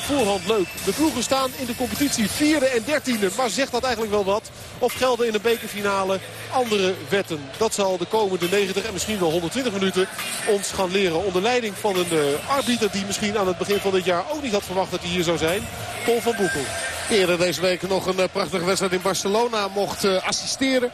voorhand leuk. De ploegen staan in de competitie vierde en dertiende. Maar zegt dat eigenlijk wel wat? Of gelden in een bekerfinale andere wetten? Dat zal de komende 90 en misschien wel 120 minuten ons gaan leren. Onder leiding van een uh, arbiter die misschien aan het begin van dit jaar ook niet had verwacht dat hij hier zou zijn. Paul van Boekel. Eerder deze week nog een prachtige wedstrijd in Barcelona mocht assisteren.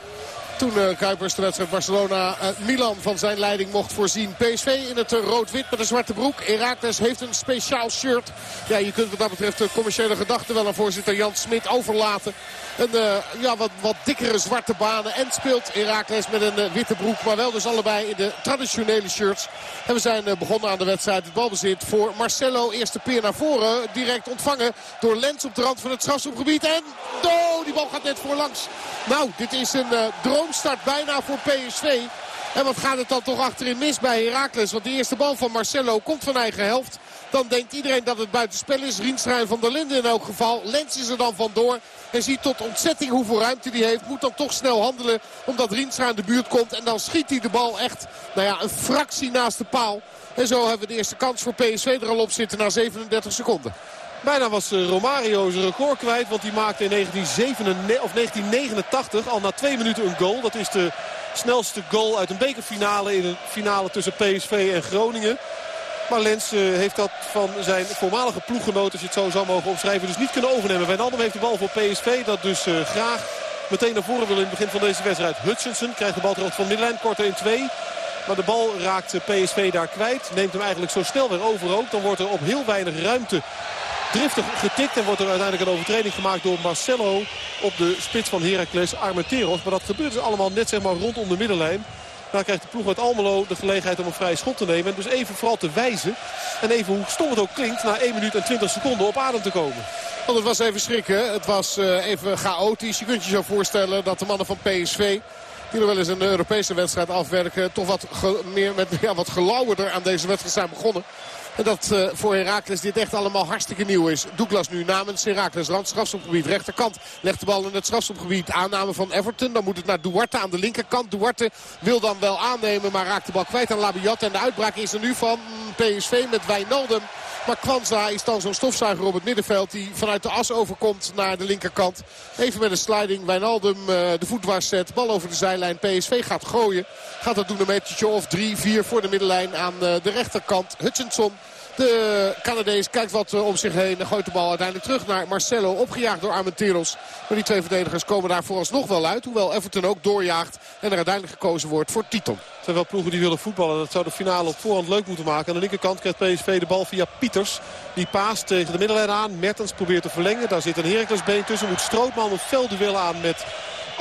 Toen uh, Kuipers de wedstrijd Barcelona-Milan van zijn leiding mocht voorzien. PSV in het rood-wit met een zwarte broek. Herakles heeft een speciaal shirt. Ja, je kunt wat dat betreft de commerciële gedachten wel aan voorzitter Jan Smit overlaten. Een ja, wat, wat dikkere zwarte banen. En speelt Herakles met een witte broek. Maar wel dus allebei in de traditionele shirts. En we zijn begonnen aan de wedstrijd. Het balbezit voor Marcelo. Eerste peer naar voren. Direct ontvangen door Lens op de rand van het strafschopgebied. En oh, die bal gaat net voorlangs. Nou, dit is een droom start bijna voor PSV. En wat gaat het dan toch achterin mis bij Heracles? Want de eerste bal van Marcelo komt van eigen helft. Dan denkt iedereen dat het buitenspel is. Rienstruin van der Linden in elk geval. Lens is er dan vandoor. En ziet tot ontzetting hoeveel ruimte hij heeft. Moet dan toch snel handelen omdat Rienstra in de buurt komt. En dan schiet hij de bal echt nou ja, een fractie naast de paal. En zo hebben we de eerste kans voor PSV er al op zitten na 37 seconden. Bijna was eh, Romario zijn record kwijt. Want hij maakte in 1987, of 1989 al na twee minuten een goal. Dat is de snelste goal uit een bekerfinale in een finale tussen PSV en Groningen. Maar Lens eh, heeft dat van zijn voormalige ploeggenoot, als je het zo zou mogen omschrijven, dus niet kunnen overnemen. Wijnaldum heeft de bal voor PSV, dat dus uh, graag meteen naar voren wil in het begin van deze wedstrijd. Hutchinson krijgt de bal terug van middenlijn, korter in twee. Maar de bal raakt PSV daar kwijt. Neemt hem eigenlijk zo snel weer over ook. Dan wordt er op heel weinig ruimte driftig getikt. En wordt er uiteindelijk een overtreding gemaakt door Marcelo op de spits van Heracles Armenteros. Maar dat gebeurt dus allemaal net zeg maar rondom de middenlijn. Dan krijgt de ploeg uit Almelo de gelegenheid om een vrije schot te nemen. En dus even vooral te wijzen. En even hoe stom het ook klinkt, na 1 minuut en 20 seconden op adem te komen. Want het was even schrikken. Het was uh, even chaotisch. Je kunt je zo voorstellen dat de mannen van PSV... die nog wel eens een Europese wedstrijd afwerken... toch wat, meer met, ja, wat gelauwerder aan deze wedstrijd zijn begonnen. En dat uh, voor Herakles dit echt allemaal hartstikke nieuw is. Douglas nu namens Herakles. Rand strafstopgebied. Rechterkant legt de bal in het strafstopgebied. Aanname van Everton. Dan moet het naar Duarte aan de linkerkant. Duarte wil dan wel aannemen. Maar raakt de bal kwijt aan Labiat. En de uitbraak is er nu van PSV met Wijnaldum. Maar Kwanza is dan zo'n stofzuiger op het middenveld. Die vanuit de as overkomt naar de linkerkant. Even met een sliding. Wijnaldum uh, de voet dwars zet. Bal over de zijlijn. PSV gaat gooien. Gaat dat doen een metertje of drie, vier voor de middenlijn aan uh, de rechterkant. Hutchinson de Canadees kijkt wat eh, om zich heen en gooit de bal uiteindelijk terug naar Marcelo. Opgejaagd door Armenteros. Maar die twee verdedigers komen daar vooralsnog wel uit. Hoewel Everton ook doorjaagt en er uiteindelijk gekozen wordt voor Titon. Het zijn wel ploegen die willen voetballen. Dat zou de finale op voorhand leuk moeten maken. Aan de linkerkant krijgt PSV de bal via Pieters. Die paast tegen de middenlijn aan. Mertens probeert te verlengen. Daar zit een Heraclesbeen tussen. Moet Strootman een veldduel aan met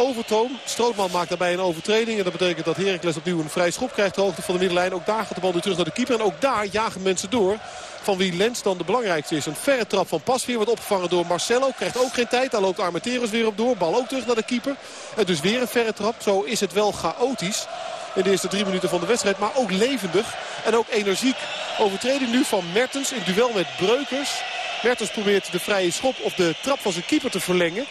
Overtoom. Strootman maakt daarbij een overtreding. En dat betekent dat Heracles opnieuw een vrij schop krijgt. De hoogte van de middenlijn. Ook daar gaat de bal weer terug naar de keeper. En ook daar jagen mensen door. Van wie Lens dan de belangrijkste is. Een verre trap van Pasveer wordt opgevangen door Marcelo. Krijgt ook geen tijd. Daar loopt Armenteros weer op door. Bal ook terug naar de keeper. En dus weer een verre trap. Zo is het wel chaotisch in de eerste drie minuten van de wedstrijd. Maar ook levendig en ook energiek. Overtreding nu van Mertens in duel met Breukers. Mertens probeert de vrije schop of de trap van zijn keeper te verlengen.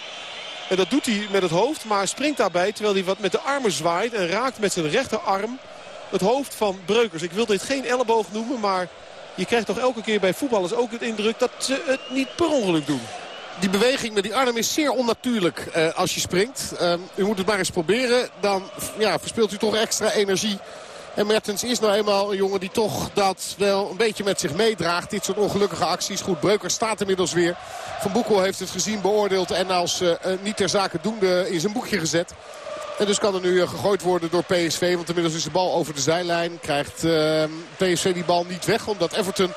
En dat doet hij met het hoofd, maar springt daarbij terwijl hij wat met de armen zwaait. En raakt met zijn rechterarm het hoofd van Breukers. Ik wil dit geen elleboog noemen, maar je krijgt toch elke keer bij voetballers ook het indruk dat ze het niet per ongeluk doen. Die beweging met die arm is zeer onnatuurlijk uh, als je springt. Uh, u moet het maar eens proberen. Dan ja, verspeelt u toch extra energie. En Mertens is nou eenmaal een jongen die toch dat wel een beetje met zich meedraagt. Dit soort ongelukkige acties. Goed, Breuker staat inmiddels weer. Van Boekel heeft het gezien, beoordeeld en als uh, niet ter zake doende in zijn boekje gezet. En dus kan er nu gegooid worden door PSV. Want inmiddels is de bal over de zijlijn. Krijgt uh, PSV die bal niet weg. Omdat Everton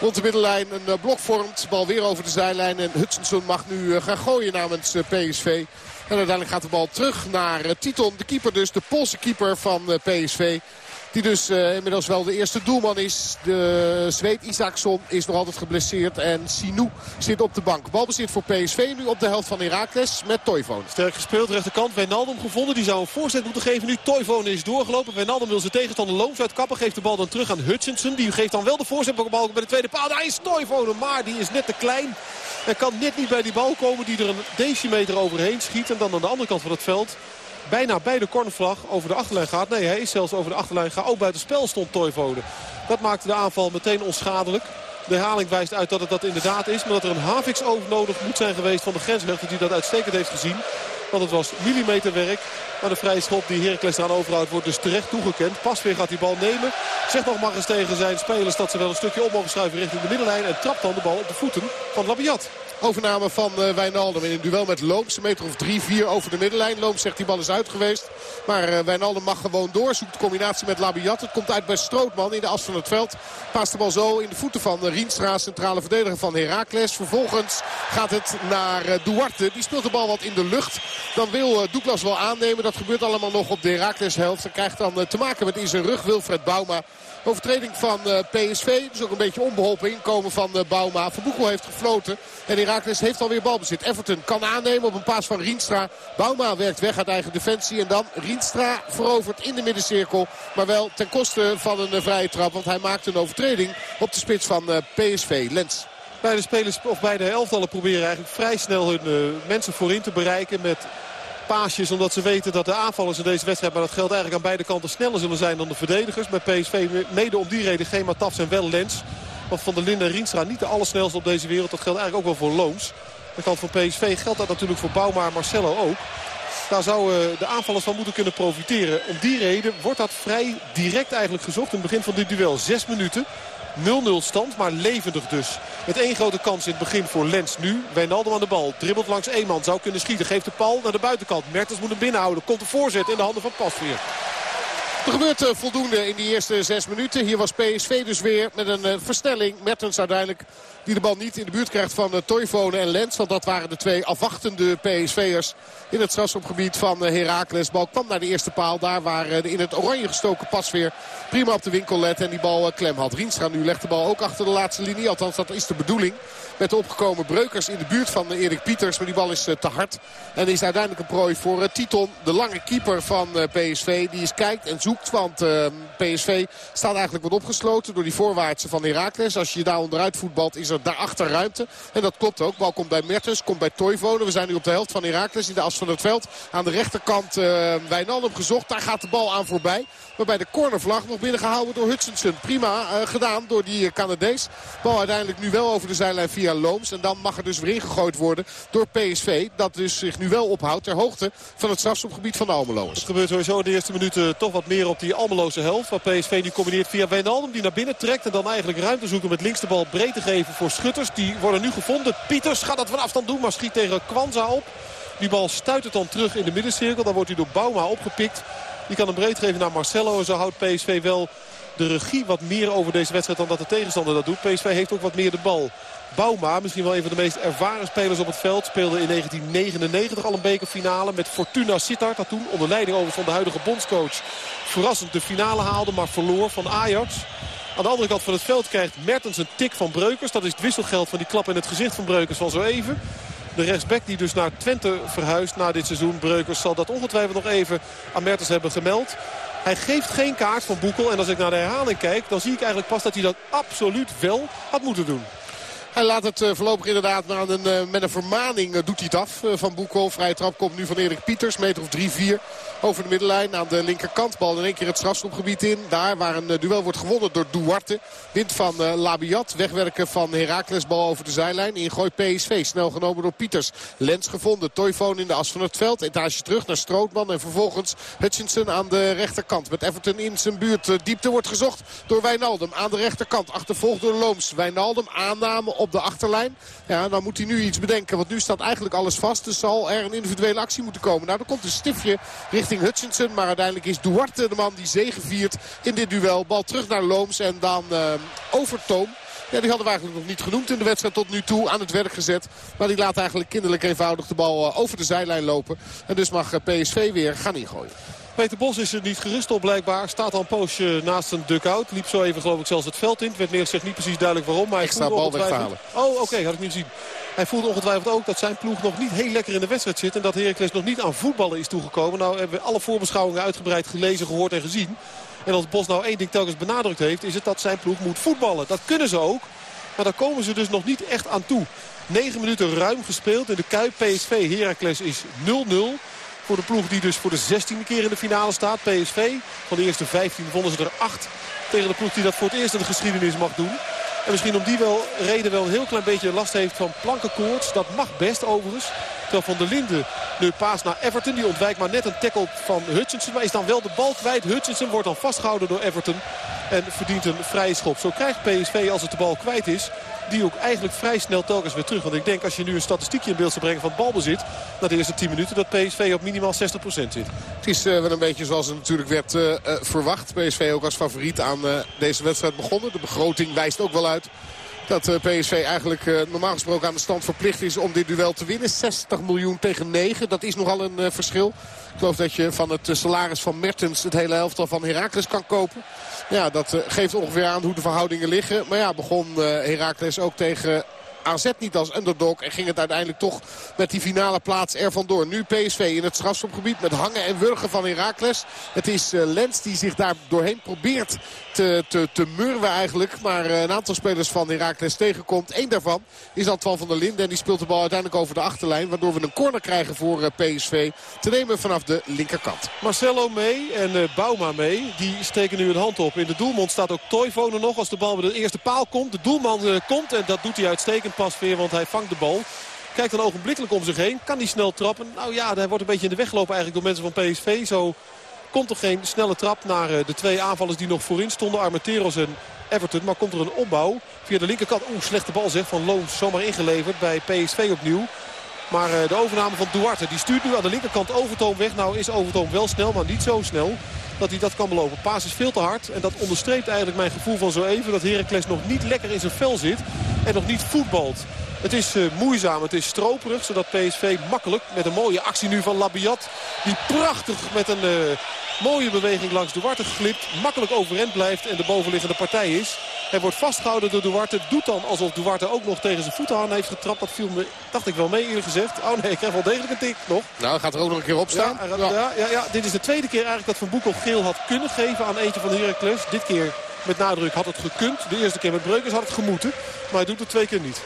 rond de middenlijn een blok vormt. Bal weer over de zijlijn. En Hutchinson mag nu gaan gooien namens PSV. En uiteindelijk gaat de bal terug naar Titon. De keeper dus. De Poolse keeper van PSV. Die dus uh, inmiddels wel de eerste doelman is. De Zweed Isaacson is nog altijd geblesseerd. En Sinou zit op de bank. Balbezit voor PSV nu op de helft van Heracles met Toivonen. Sterk gespeeld, rechterkant. Wijnaldum gevonden. Die zou een voorzet moeten geven. Nu Toivonen is doorgelopen. Wijnaldum wil zijn tegenstander loos uitkappen. Geeft de bal dan terug aan Hutchinson. Die geeft dan wel de voorzet bij de tweede paal. Daar is Toivonen. Maar die is net te klein. En kan net niet bij die bal komen die er een decimeter overheen schiet. En dan aan de andere kant van het veld bijna bij de cornervlag over de achterlijn gaat. Nee, hij is zelfs over de achterlijn gaat. Ook buiten spel stond Toivonen. Dat maakte de aanval meteen onschadelijk. De herhaling wijst uit dat het dat inderdaad is. Maar dat er een Havix nodig moet zijn geweest van de grensrechter die dat uitstekend heeft gezien. Want het was millimeterwerk. Maar de vrije schop die Heracles eraan overhoudt wordt dus terecht toegekend. Pas weer gaat die bal nemen. Zegt nog maar eens tegen zijn spelers dat ze wel een stukje op mogen schuiven richting de middenlijn. En trapt dan de bal op de voeten van Labiat. Overname van uh, Wijnaldum in een duel met Looms. Een meter of 3-4 over de middenlijn. Looms zegt die bal is uit geweest. Maar uh, Wijnaldum mag gewoon door. Zoekt de combinatie met Labiat. Het komt uit bij Strootman in de as van het veld. Paast de bal zo in de voeten van uh, Rienstra. Centrale verdediger van Heracles. Vervolgens gaat het naar Duarte. Die speelt de bal wat in de lucht. Dan wil Douglas wel aannemen. Dat gebeurt allemaal nog op de Heracles helft. Hij krijgt dan te maken met in zijn rug Wilfred Bouma. Overtreding van PSV. Dus ook een beetje onbeholpen inkomen van Bouma. Van Boekel heeft gefloten. En Herakles heeft alweer balbezit. Everton kan aannemen op een paas van Rienstra. Bouma werkt weg uit eigen defensie. En dan Rienstra verovert in de middencirkel. Maar wel ten koste van een vrije trap. Want hij maakt een overtreding op de spits van PSV. Lens. Beide spelers of beide elftallen proberen eigenlijk vrij snel hun uh, mensen voorin te bereiken met paasjes. Omdat ze weten dat de aanvallers in deze wedstrijd, maar dat geldt eigenlijk aan beide kanten, sneller zullen zijn dan de verdedigers. Bij PSV mede om die reden geen Matafs en wel Lens. Want Van der Linden en Rienstra niet de allersnelste op deze wereld. Dat geldt eigenlijk ook wel voor Loons. De kant van PSV geldt dat natuurlijk voor Bouma Marcelo ook. Daar zouden de aanvallers van moeten kunnen profiteren. Om die reden wordt dat vrij direct eigenlijk gezocht. In het begin van dit duel zes minuten. 0-0 stand, maar levendig dus. Met één grote kans in het begin voor Lens nu. Wijnaldum aan de bal. Dribbelt langs één man. Zou kunnen schieten. Geeft de bal naar de buitenkant. Mertens moet hem binnenhouden. Komt de voorzet in de handen van Pasveer. Er gebeurt eh, voldoende in die eerste zes minuten. Hier was PSV dus weer met een eh, versnelling. Mertens uiteindelijk die de bal niet in de buurt krijgt van uh, Toivonen en Lens. Want dat waren de twee afwachtende PSV'ers in het strafschopgebied van Heracles. Bal kwam naar de eerste paal. Daar waar de in het oranje gestoken pas weer prima op de winkel let. En die bal klem had. Rienstra nu legt de bal ook achter de laatste linie. Althans dat is de bedoeling. Met de opgekomen breukers in de buurt van Erik Pieters. Maar die bal is te hard. En is uiteindelijk een prooi voor Titon. De lange keeper van PSV. Die eens kijkt en zoekt want PSV staat eigenlijk wat opgesloten door die voorwaartse van Heracles. Als je daar onderuit voetbalt is er daarachter ruimte. En dat klopt ook. Bal komt bij Mertens, komt bij Toivonen. We zijn nu op de helft van Heracles in de as van het veld. Aan de rechterkant uh, Wijnaldum gezocht. Daar gaat de bal aan voorbij. Waarbij de cornervlag nog binnengehouden door Hutchinson. Prima uh, gedaan door die Canadees. Bal uiteindelijk nu wel over de zijlijn via Looms. En dan mag er dus weer ingegooid worden door PSV. Dat dus zich nu wel ophoudt ter hoogte van het strafschopgebied van de. Het gebeurt sowieso in de eerste minuten toch wat meer op die Almeloze helft. Waar PSV nu combineert via Wijnaldum die naar binnen trekt. En dan eigenlijk ruimte zoeken met links de bal breed te geven voor Schutters. Die worden nu gevonden. Pieters gaat dat van afstand doen maar schiet tegen Kwanza op. Die bal stuit het dan terug in de middencirkel. Dan wordt hij door Bouma opgepikt. Die kan hem breed geven naar Marcelo. Zo houdt PSV wel de regie wat meer over deze wedstrijd dan dat de tegenstander dat doet. PSV heeft ook wat meer de bal. Bauma, misschien wel een van de meest ervaren spelers op het veld. Speelde in 1999 al een bekerfinale met Fortuna Sittard. Dat toen onder leiding over van de huidige bondscoach verrassend de finale haalde. Maar verloor van Ajax. Aan de andere kant van het veld krijgt Mertens een tik van Breukers. Dat is het wisselgeld van die klap in het gezicht van Breukers van zo even. De rechtsback die dus naar Twente verhuist na dit seizoen. Breukers zal dat ongetwijfeld nog even aan Mertens hebben gemeld. Hij geeft geen kaart van Boekel. En als ik naar de herhaling kijk, dan zie ik eigenlijk pas dat hij dat absoluut wel had moeten doen. Hij laat het uh, voorlopig inderdaad een, uh, met een vermaning uh, doet hij af van Boekel. Vrije trap komt nu van Erik Pieters. Meter of 3-4 over de middenlijn aan de linkerkant. Bal in één keer het strafschopgebied in. Daar waar een duel wordt gewonnen door Duarte. Wint van Labiat. Wegwerken van Heracles. Bal over de zijlijn. Ingooi PSV. Snel genomen door Pieters. Lens gevonden. Toyfoon in de as van het veld. Etage terug naar Strootman. En vervolgens Hutchinson aan de rechterkant. Met Everton in zijn buurt. diepte wordt gezocht door Wijnaldum. Aan de rechterkant. Achtervolgd door Looms. Wijnaldum aanname op de achterlijn. Ja, dan moet hij nu iets bedenken. Want nu staat eigenlijk alles vast. Dus zal er een individuele actie moeten komen. Nou, er komt een stiftje richting Hutchinson. Maar uiteindelijk is Duarte de man die zegeviert in dit duel. Bal terug naar Looms en dan uh, Overtoom. Ja, die hadden we eigenlijk nog niet genoemd in de wedstrijd tot nu toe aan het werk gezet. Maar die laat eigenlijk kinderlijk eenvoudig de bal eh, over de zijlijn lopen. En dus mag eh, PSV weer gaan ingooien. Peter Bos is er niet gerust op blijkbaar. Staat al een poosje naast een duck-out. Liep zo even geloof ik zelfs het veld in. Het werd meer gezegd niet precies duidelijk waarom. Maar Extra bal weghalen. Oh oké, had ik niet gezien. Hij voelt ongetwijfeld ook dat zijn ploeg nog niet heel lekker in de wedstrijd zit. En dat Heracles nog niet aan voetballen is toegekomen. Nou hebben we alle voorbeschouwingen uitgebreid gelezen, gehoord en gezien. En als Bos nou één ding telkens benadrukt heeft... is het dat zijn ploeg moet voetballen. Dat kunnen ze ook. Maar daar komen ze dus nog niet echt aan toe. 9 minuten ruim gespeeld in de Kuip. PSV Heracles is 0-0. Voor de ploeg die dus voor de 16e keer in de finale staat. PSV. Van de eerste 15 vonden ze er 8 tegen de ploeg die dat voor het eerst in de geschiedenis mag doen. En misschien om die wel, reden wel een heel klein beetje last heeft van plankenkoorts. Dat mag best overigens. Terwijl Van der Linden nu paas naar Everton. Die ontwijkt maar net een tackle van Hutchinson. Maar is dan wel de bal kwijt. Hutchinson wordt dan vastgehouden door Everton. En verdient een vrije schop. Zo krijgt PSV als het de bal kwijt is die ook eigenlijk vrij snel telkens weer terug. Want ik denk als je nu een statistiekje in beeld zou brengen van het balbezit... na de eerste 10 minuten dat PSV op minimaal 60% zit. Het is uh, wel een beetje zoals het natuurlijk werd uh, verwacht. PSV ook als favoriet aan deze wedstrijd begonnen. De begroting wijst ook wel uit dat PSV eigenlijk normaal gesproken aan de stand verplicht is om dit duel te winnen. 60 miljoen tegen 9, dat is nogal een verschil. Ik geloof dat je van het salaris van Mertens het hele helftal van Heracles kan kopen. Ja, dat geeft ongeveer aan hoe de verhoudingen liggen. Maar ja, begon Heracles ook tegen AZ niet als underdog. En ging het uiteindelijk toch met die finale plaats er vandoor. Nu PSV in het strafschopgebied met hangen en wurgen van Herakles. Het is uh, Lens die zich daar doorheen probeert te, te, te murwen eigenlijk. Maar uh, een aantal spelers van Herakles tegenkomt. Eén daarvan is Antoine van der Linden. En die speelt de bal uiteindelijk over de achterlijn. Waardoor we een corner krijgen voor uh, PSV. Te nemen vanaf de linkerkant. Marcelo mee en Bouma mee. Die steken nu een hand op. In de doelmond staat ook Toivonen nog. Als de bal bij de eerste paal komt. De doelman komt en dat doet hij uitstekend pasveer, want hij vangt de bal. Kijkt dan ogenblikkelijk om zich heen. Kan hij snel trappen? Nou ja, hij wordt een beetje in de weg gelopen eigenlijk door mensen van PSV. Zo komt er geen snelle trap naar eh, de twee aanvallers die nog voorin stonden. Armenteros en Everton. Maar komt er een opbouw via de linkerkant. Oeh, slechte bal zeg van Loons. Zomaar ingeleverd bij PSV opnieuw. Maar eh, de overname van Duarte. Die stuurt nu aan de linkerkant Overtoom weg. Nou is Overtoom wel snel, maar niet zo snel dat hij dat kan belopen. Paas is veel te hard. En dat onderstreept eigenlijk mijn gevoel van zo even. Dat Heracles nog niet lekker in zijn vel zit. En nog niet voetbalt. Het is uh, moeizaam, het is stroperig. Zodat PSV makkelijk met een mooie actie nu van Labiat. Die prachtig met een uh, mooie beweging langs Duarte glipt. Makkelijk overeind blijft en de bovenliggende partij is. Hij wordt vastgehouden door Duarte. Doet dan alsof Duarte ook nog tegen zijn voeten aan heeft getrapt. Dat viel me, dacht ik wel mee eerlijk gezegd. Oh nee, ik krijg wel degelijk een tik nog. Nou, gaat er ook nog een keer op staan. Ja, ja. ja, ja dit is de tweede keer eigenlijk dat Van Boekel geel had kunnen geven aan eentje van de Heracles. Dit keer met nadruk had het gekund. De eerste keer met Breukers had het gemoeten. Maar hij doet het twee keer niet.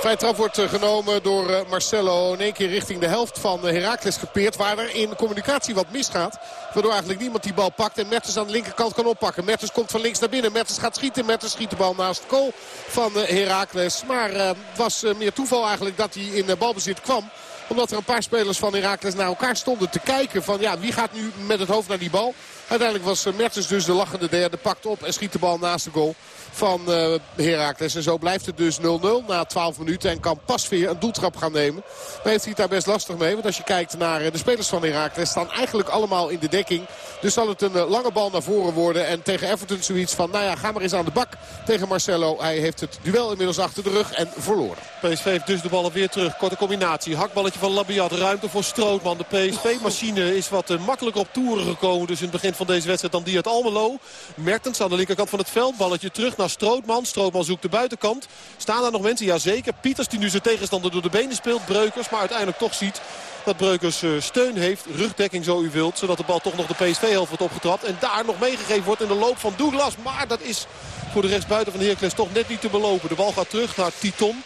Vrij trap wordt eh, genomen door eh, Marcelo. In één keer richting de helft van eh, Heracles gepeerd. Waar er in communicatie wat misgaat. Waardoor eigenlijk niemand die bal pakt. En Mertens aan de linkerkant kan oppakken. Mertens komt van links naar binnen. Mertens gaat schieten. Mertens schiet de bal naast goal van Heracles. Maar het was meer toeval eigenlijk dat hij in balbezit kwam omdat er een paar spelers van Heracles naar elkaar stonden te kijken. Van ja, wie gaat nu met het hoofd naar die bal? Uiteindelijk was Mertens dus de lachende derde. Pakt op en schiet de bal naast de goal van uh, Heracles. En zo blijft het dus 0-0 na 12 minuten. En kan Pasveer een doeltrap gaan nemen. Maar heeft hij het daar best lastig mee. Want als je kijkt naar eh, de spelers van Heracles staan eigenlijk allemaal in de dekking. Dus zal het een uh, lange bal naar voren worden. En tegen Everton zoiets van, nou ja, ga maar eens aan de bak tegen Marcelo. Hij heeft het duel inmiddels achter de rug en verloren. PSV heeft dus de ballen weer terug. Korte combinatie. Hakballetje van Labiat. Ruimte voor Strootman. De PSV-machine is wat makkelijker op toeren gekomen. Dus in het begin van deze wedstrijd dan die uit Almelo. Mertens aan de linkerkant van het veld. Balletje terug naar Strootman. Strootman zoekt de buitenkant. Staan daar nog mensen? Jazeker. Pieters die nu zijn tegenstander door de benen speelt. Breukers. Maar uiteindelijk toch ziet dat Breukers eh, steun heeft. Rugdekking zo u wilt. Zodat de bal toch nog de PSV-helft wordt opgetrapt. En daar nog meegegeven wordt in de loop van Douglas. Maar dat is voor de rechtsbuiten van Heracles toch net niet te belopen. De bal gaat terug naar Titon.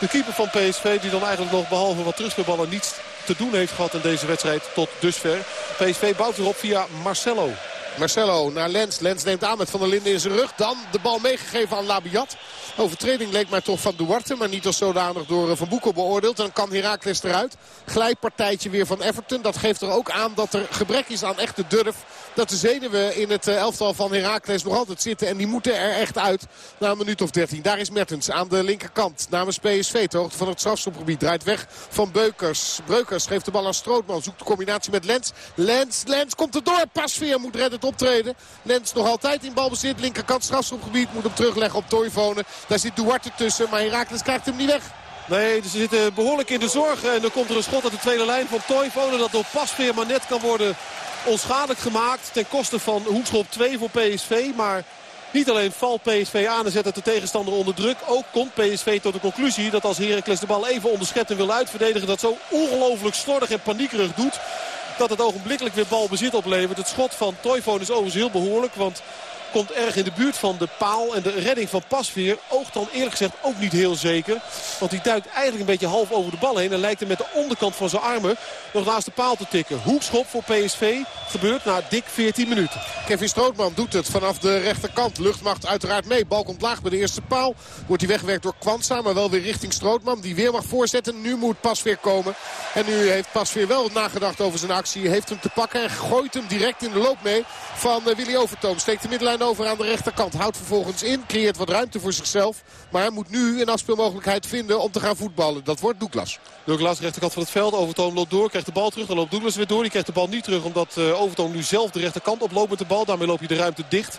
De keeper van PSV die dan eigenlijk nog behalve wat terugspeelballen niets te doen heeft gehad in deze wedstrijd tot dusver. PSV bouwt erop via Marcelo. Marcelo naar Lens. Lens neemt aan met Van der Linden in zijn rug. Dan de bal meegegeven aan Labiat. Overtreding leek mij toch van Duarte. Maar niet als zodanig door eh, Van Boekel beoordeeld. En dan kan Heracles eruit. Glijpartijtje weer van Everton. Dat geeft er ook aan dat er gebrek is aan echte durf. Dat de zenuwen in het eh, elftal van Heracles nog altijd zitten. En die moeten er echt uit na een minuut of 13. Daar is Mertens aan de linkerkant. Namens PSV. Ter hoogte van het strafschopgebied. Draait weg van Beukers. Breukers geeft de bal aan Strootman. Zoekt de combinatie met Lens. Lens, Lens komt er door. Pasveer moet redden optreden. Lens nog altijd in balbezit. Linkerkant strafschopgebied. Moet hem terugleggen op Toivonen. Daar zit Duarte tussen. Maar Herakles krijgt hem niet weg. Nee, ze zitten behoorlijk in de zorg. En dan komt er een schot uit de tweede lijn van Toivonen. Dat door Pasveer maar net kan worden onschadelijk gemaakt. Ten koste van hoekschop 2 voor PSV. Maar niet alleen valt PSV aan en zet het de tegenstander onder druk. Ook komt PSV tot de conclusie dat als Heracles de bal even onderschept en wil uitverdedigen... dat zo ongelooflijk slordig en paniekerig doet dat het ogenblikkelijk weer balbezit oplevert. Het schot van Toivonen is overigens heel behoorlijk. Want Komt erg in de buurt van de paal. En de redding van Pasveer oogt dan eerlijk gezegd ook niet heel zeker. Want die duikt eigenlijk een beetje half over de bal heen. En lijkt hem met de onderkant van zijn armen nog naast de paal te tikken. Hoekschop voor PSV gebeurt na dik 14 minuten. Kevin Strootman doet het vanaf de rechterkant. Luchtmacht uiteraard mee. Bal komt laag bij de eerste paal. Wordt hij weggewerkt door Kwanza. Maar wel weer richting Strootman. Die weer mag voorzetten. Nu moet Pasveer komen. En nu heeft Pasveer wel nagedacht over zijn actie. Heeft hem te pakken en gooit hem direct in de loop mee van eh, Willy Overtoom. Steekt de middenlijn over aan de rechterkant. Houdt vervolgens in. Creëert wat ruimte voor zichzelf. Maar hij moet nu een afspeelmogelijkheid vinden om te gaan voetballen. Dat wordt Douglas. Douglas, rechterkant van het veld. Overtoom loopt door. Krijgt de bal terug. Dan loopt Douglas weer door. Die krijgt de bal niet terug omdat uh, Overtoom nu zelf de rechterkant oploopt met de bal. Daarmee loop je de ruimte dicht.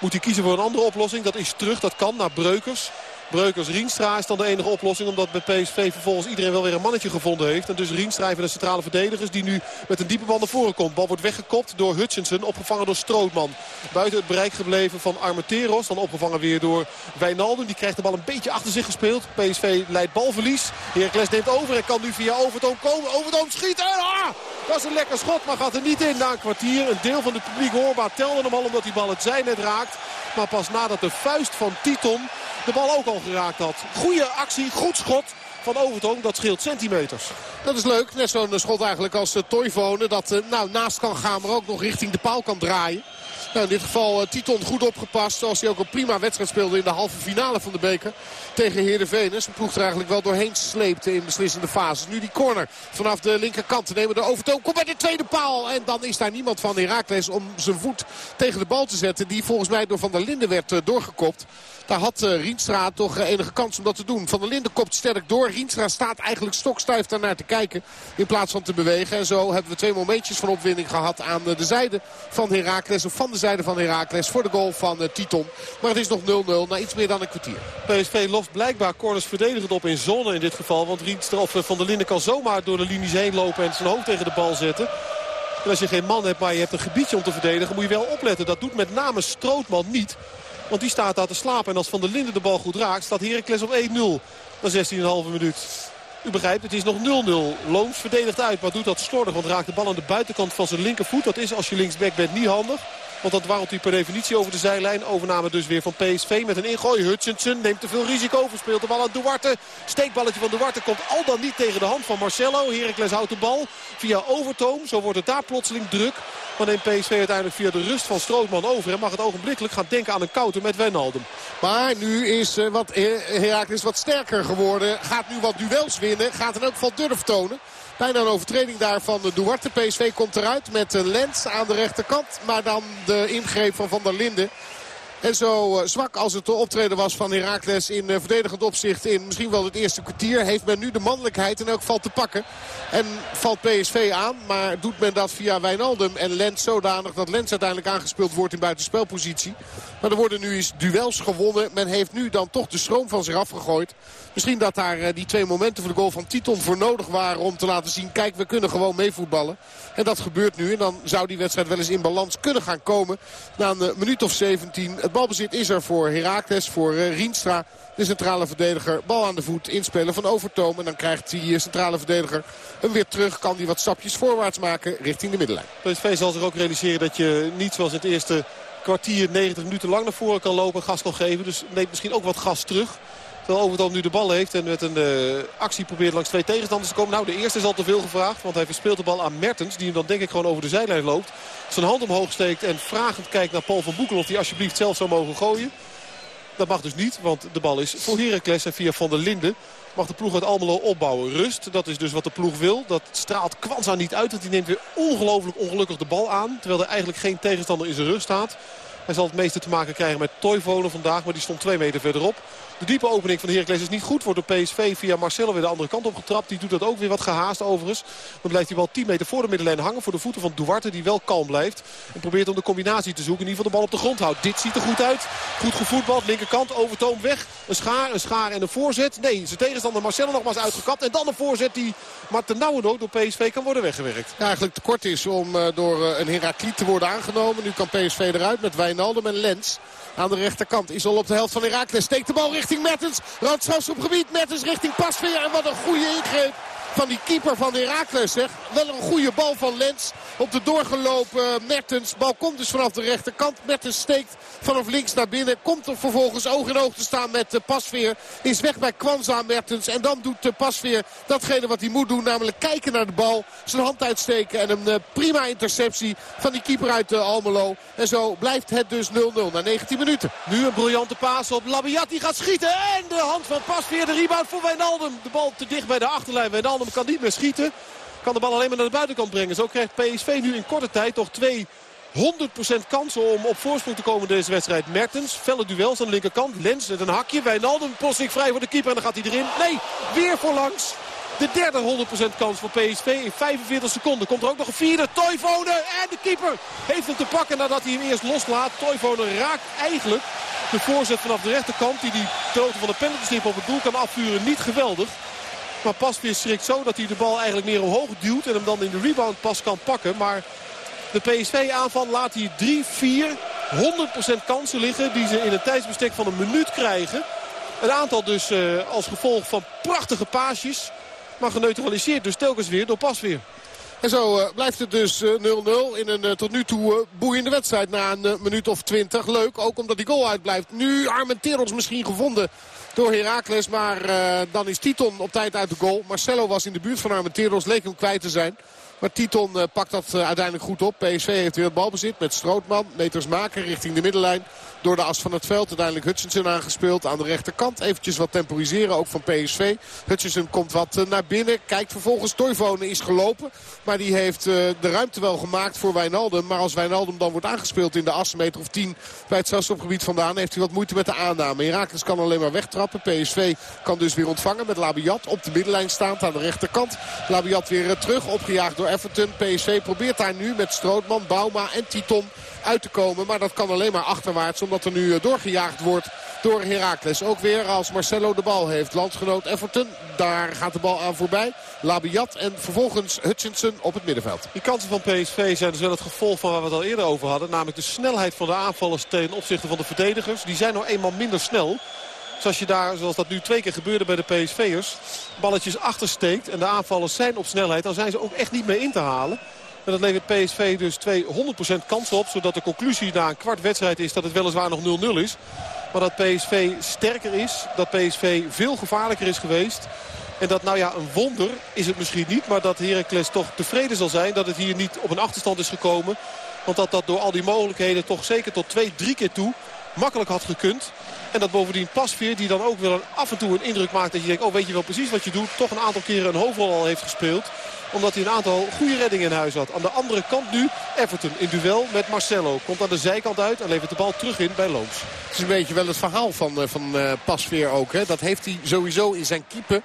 Moet hij kiezen voor een andere oplossing. Dat is terug. Dat kan naar Breukers. Breukers Rienstra is dan de enige oplossing. Omdat bij PSV vervolgens iedereen wel weer een mannetje gevonden heeft. En dus Rienstra even de centrale verdedigers die nu met een diepe bal naar voren komt. Bal wordt weggekopt door Hutchinson. Opgevangen door Strootman. Buiten het bereik gebleven van Armenteros. Dan opgevangen weer door Wijnaldum. Die krijgt de bal een beetje achter zich gespeeld. PSV leidt balverlies. Heracles neemt over en kan nu via Overtoom komen. Overtoom schieten. Ah! Dat is een lekker schot, maar gaat er niet in na een kwartier. Een deel van het publiek hoorbaar telde hem al omdat die bal het zijn net raakt. Maar pas nadat de vuist van Titon de bal ook al geraakt had. Goede actie, goed schot van Overtoom. Dat scheelt centimeters. Dat is leuk. Net zo'n schot eigenlijk als uh, Toivonen. Dat uh, nou, naast kan gaan, maar ook nog richting de paal kan draaien. Nou, in dit geval uh, Titon goed opgepast. Zoals hij ook een prima wedstrijd speelde in de halve finale van de beker. Tegen Heerenveen. Zijn ploeg er eigenlijk wel doorheen sleepte in beslissende fases. Nu die corner vanaf de linkerkant. Nemen de overtoom. Komt bij de tweede paal. En dan is daar niemand van Herakles om zijn voet tegen de bal te zetten. Die volgens mij door Van der Linden werd doorgekopt. Daar had uh, Rienstra toch uh, enige kans om dat te doen. Van der Linden kopt sterk door. Rienstra staat eigenlijk stokstuif daarnaar te kijken. In plaats van te bewegen. En zo hebben we twee momentjes van opwinding gehad aan uh, de zijde van Heracles. Of van de zijde van Heracles voor de goal van Titon. Maar het is nog 0-0 na iets meer dan een kwartier. PSV loft blijkbaar corners verdedigend op in zone in dit geval. Want Rienstra of Van der Linden kan zomaar door de linies heen lopen en zijn hoofd tegen de bal zetten. En als je geen man hebt, maar je hebt een gebiedje om te verdedigen, moet je wel opletten. Dat doet met name Strootman niet. Want die staat daar te slapen. En als Van der Linden de bal goed raakt, staat Heracles op 1-0. Na 16,5 minuut. U begrijpt, het is nog 0-0. Loons verdedigt uit, maar doet dat slordig. Want raakt de bal aan de buitenkant van zijn linkervoet. Dat is als je linksback bent niet handig. Want dat warrelt hij per definitie over de zijlijn. Overname dus weer van PSV met een ingooi. Hutchinson neemt te veel risico. Verspeelt de bal aan Duarte. Steekballetje van Duarte komt al dan niet tegen de hand van Marcelo. Heracles houdt de bal via Overtoom. Zo wordt het daar plotseling druk. Maar neemt PSV uiteindelijk via de rust van Strootman over. En mag het ogenblikkelijk gaan denken aan een counter met Wijnaldum. Maar nu is uh, wat Heracles wat sterker geworden. Gaat nu wat duels winnen. Gaat in elk geval durf tonen. Bijna een overtreding daar van Duarte. PSV komt eruit met Lens aan de rechterkant. Maar dan de ingreep van Van der Linden. En zo uh, zwak als het optreden was van Heracles in uh, verdedigend opzicht in misschien wel het eerste kwartier. Heeft men nu de mannelijkheid in elk geval te pakken. En valt PSV aan. Maar doet men dat via Wijnaldum en Lens zodanig dat Lens uiteindelijk aangespeeld wordt in buitenspelpositie. Maar er worden nu eens duels gewonnen. Men heeft nu dan toch de stroom van zich afgegooid. Misschien dat daar uh, die twee momenten voor de goal van Titon voor nodig waren om te laten zien. Kijk, we kunnen gewoon meevoetballen. En dat gebeurt nu. En dan zou die wedstrijd wel eens in balans kunnen gaan komen. Na een minuut of 17. Het balbezit is er voor Heracles, voor uh, Rienstra. De centrale verdediger, bal aan de voet, inspelen van Overtoom. En dan krijgt die centrale verdediger hem weer terug. Kan hij wat stapjes voorwaarts maken richting de middenlijn. PSV zal zich ook realiseren dat je niet zoals het eerste kwartier 90 minuten lang naar voren kan lopen en gas kan geven. Dus neemt misschien ook wat gas terug. Terwijl Overtoom nu de bal heeft en met een uh, actie probeert langs twee tegenstanders te komen. Nou, de eerste is al te veel gevraagd. Want hij verspeelt de bal aan Mertens. Die hem dan denk ik gewoon over de zijlijn loopt. Zijn hand omhoog steekt en vragend kijkt naar Paul van Boekel. Of hij alsjeblieft zelf zou mogen gooien. Dat mag dus niet, want de bal is voor Heracles en via Van der Linden mag de ploeg uit Almelo opbouwen. Rust, dat is dus wat de ploeg wil. Dat straalt Kwanza niet uit, want die neemt weer ongelooflijk ongelukkig de bal aan. Terwijl er eigenlijk geen tegenstander in zijn rug staat. Hij zal het meeste te maken krijgen met Toivonen vandaag, maar die stond twee meter verderop. De diepe opening van de Heracles is niet goed. Wordt door PSV via Marcelo weer de andere kant op getrapt. Die doet dat ook weer wat gehaast overigens. Dan blijft hij wel 10 meter voor de middenlijn hangen. Voor de voeten van Duarte die wel kalm blijft. En probeert om de combinatie te zoeken. In ieder geval de bal op de grond houdt. Dit ziet er goed uit. Goed gevoetbald. Linkerkant. Overtoom weg. Een schaar. Een schaar en een voorzet. Nee, zijn tegenstander Marcelo nogmaals uitgekapt. En dan een voorzet die maar ten nauwe door PSV kan worden weggewerkt. Ja, eigenlijk te kort is om uh, door uh, een Herakliet te worden aangenomen. Nu kan PSV eruit met Wijnaldum en Lens. Aan de rechterkant is al op de helft van Herakles. Steekt de bal richting Mertens. Randstrafschopgebied. Mertens richting Pasveer. En wat een goede ingreep van die keeper van Heracles. Zeg. Wel een goede bal van Lens op de doorgelopen Mertens. Bal komt dus vanaf de rechterkant. Mertens steekt vanaf links naar binnen. Komt er vervolgens oog in oog te staan met de Pasveer. Is weg bij Kwanza Mertens. En dan doet de Pasveer datgene wat hij moet doen. Namelijk kijken naar de bal. Zijn hand uitsteken. En een eh, prima interceptie van die keeper uit eh, Almelo. En zo blijft het dus 0-0 na 19 minuten. Nu een briljante paas op Labiat. Die gaat schieten. En de hand van Pasveer. De rebound voor Wijnaldum. De bal te dicht bij de achterlijn. Wijnaldum kan niet meer schieten. Kan de bal alleen maar naar de buitenkant brengen. Zo krijgt PSV nu in korte tijd toch twee 100% kansen om op voorsprong te komen deze wedstrijd. Mertens, felle duels aan de linkerkant. Lens met een hakje. Wijnaldum, Postik vrij voor de keeper en dan gaat hij erin. Nee, weer voorlangs. De derde 100% kans voor PSV in 45 seconden. Komt er ook nog een vierde. Toivonen en de keeper heeft hem te pakken nadat hij hem eerst loslaat. Toivonen raakt eigenlijk de voorzet vanaf de rechterkant. Die die toten van de penaltystip op het doel kan afvuren. Niet geweldig. Maar pas weer schrikt zo dat hij de bal eigenlijk meer omhoog duwt. En hem dan in de rebound pas kan pakken. Maar de PSV-aanval laat hier 3, 4, 100% kansen liggen. Die ze in een tijdsbestek van een minuut krijgen. Een aantal dus uh, als gevolg van prachtige paasjes. Maar geneutraliseerd dus telkens weer door Pasveer. En zo uh, blijft het dus 0-0 uh, in een uh, tot nu toe boeiende wedstrijd na een minuut of 20. Leuk, ook omdat die goal uitblijft. Nu Armenteros misschien gevonden door Heracles. Maar dan is Titon op tijd uit de goal. Marcelo was in de buurt van Armenteros, leek hem kwijt te zijn. Maar Titon pakt dat uiteindelijk goed op. PSV heeft weer het balbezit met Strootman. Meters maken richting de middenlijn door de as van het veld. Uiteindelijk Hutchinson aangespeeld aan de rechterkant. Eventjes wat temporiseren, ook van PSV. Hutchinson komt wat eh, naar binnen. Kijkt vervolgens, Toivonen is gelopen. Maar die heeft eh, de ruimte wel gemaakt voor Wijnaldum. Maar als Wijnaldum dan wordt aangespeeld in de as, meter of 10 bij het strafstopgebied vandaan... heeft hij wat moeite met de aanname. Herakles kan alleen maar wegtrappen. PSV kan dus weer ontvangen met Labiat op de middenlijn staand aan de rechterkant. Labiat weer eh, terug, opgejaagd door Everton. PSV probeert daar nu met Strootman, Bauma en Titon uit te komen. Maar dat kan alleen maar achterwaarts omdat er nu eh, doorgejaagd wordt door Heracles. Ook weer als Marcelo de bal heeft. Landgenoot Everton, daar gaat de bal aan voorbij. Labiat en vervolgens Hutchinson op het middenveld. Die kansen van PSV zijn dus wel het gevolg van waar we het al eerder over hadden. Namelijk de snelheid van de aanvallers ten opzichte van de verdedigers. Die zijn nog eenmaal minder snel. Dus als je daar, zoals dat nu twee keer gebeurde bij de PSV'ers... balletjes achtersteekt en de aanvallers zijn op snelheid... dan zijn ze ook echt niet meer in te halen. En dat levert PSV dus 200% kansen op. Zodat de conclusie na een kwart wedstrijd is dat het weliswaar nog 0-0 is. Maar dat PSV sterker is. Dat PSV veel gevaarlijker is geweest. En dat, nou ja, een wonder is het misschien niet. Maar dat Heracles toch tevreden zal zijn dat het hier niet op een achterstand is gekomen. Want dat dat door al die mogelijkheden toch zeker tot twee, drie keer toe makkelijk had gekund. En dat bovendien Pasveer, die dan ook wel af en toe een indruk maakt dat je denkt... oh weet je wel precies wat je doet, toch een aantal keren een hoofdrol al heeft gespeeld omdat hij een aantal goede reddingen in huis had. Aan de andere kant nu Everton in duel met Marcelo. Komt aan de zijkant uit en levert de bal terug in bij Looms. Het is een beetje wel het verhaal van, eh, van uh, Pasveer ook. Hè. Dat heeft hij sowieso in zijn keeper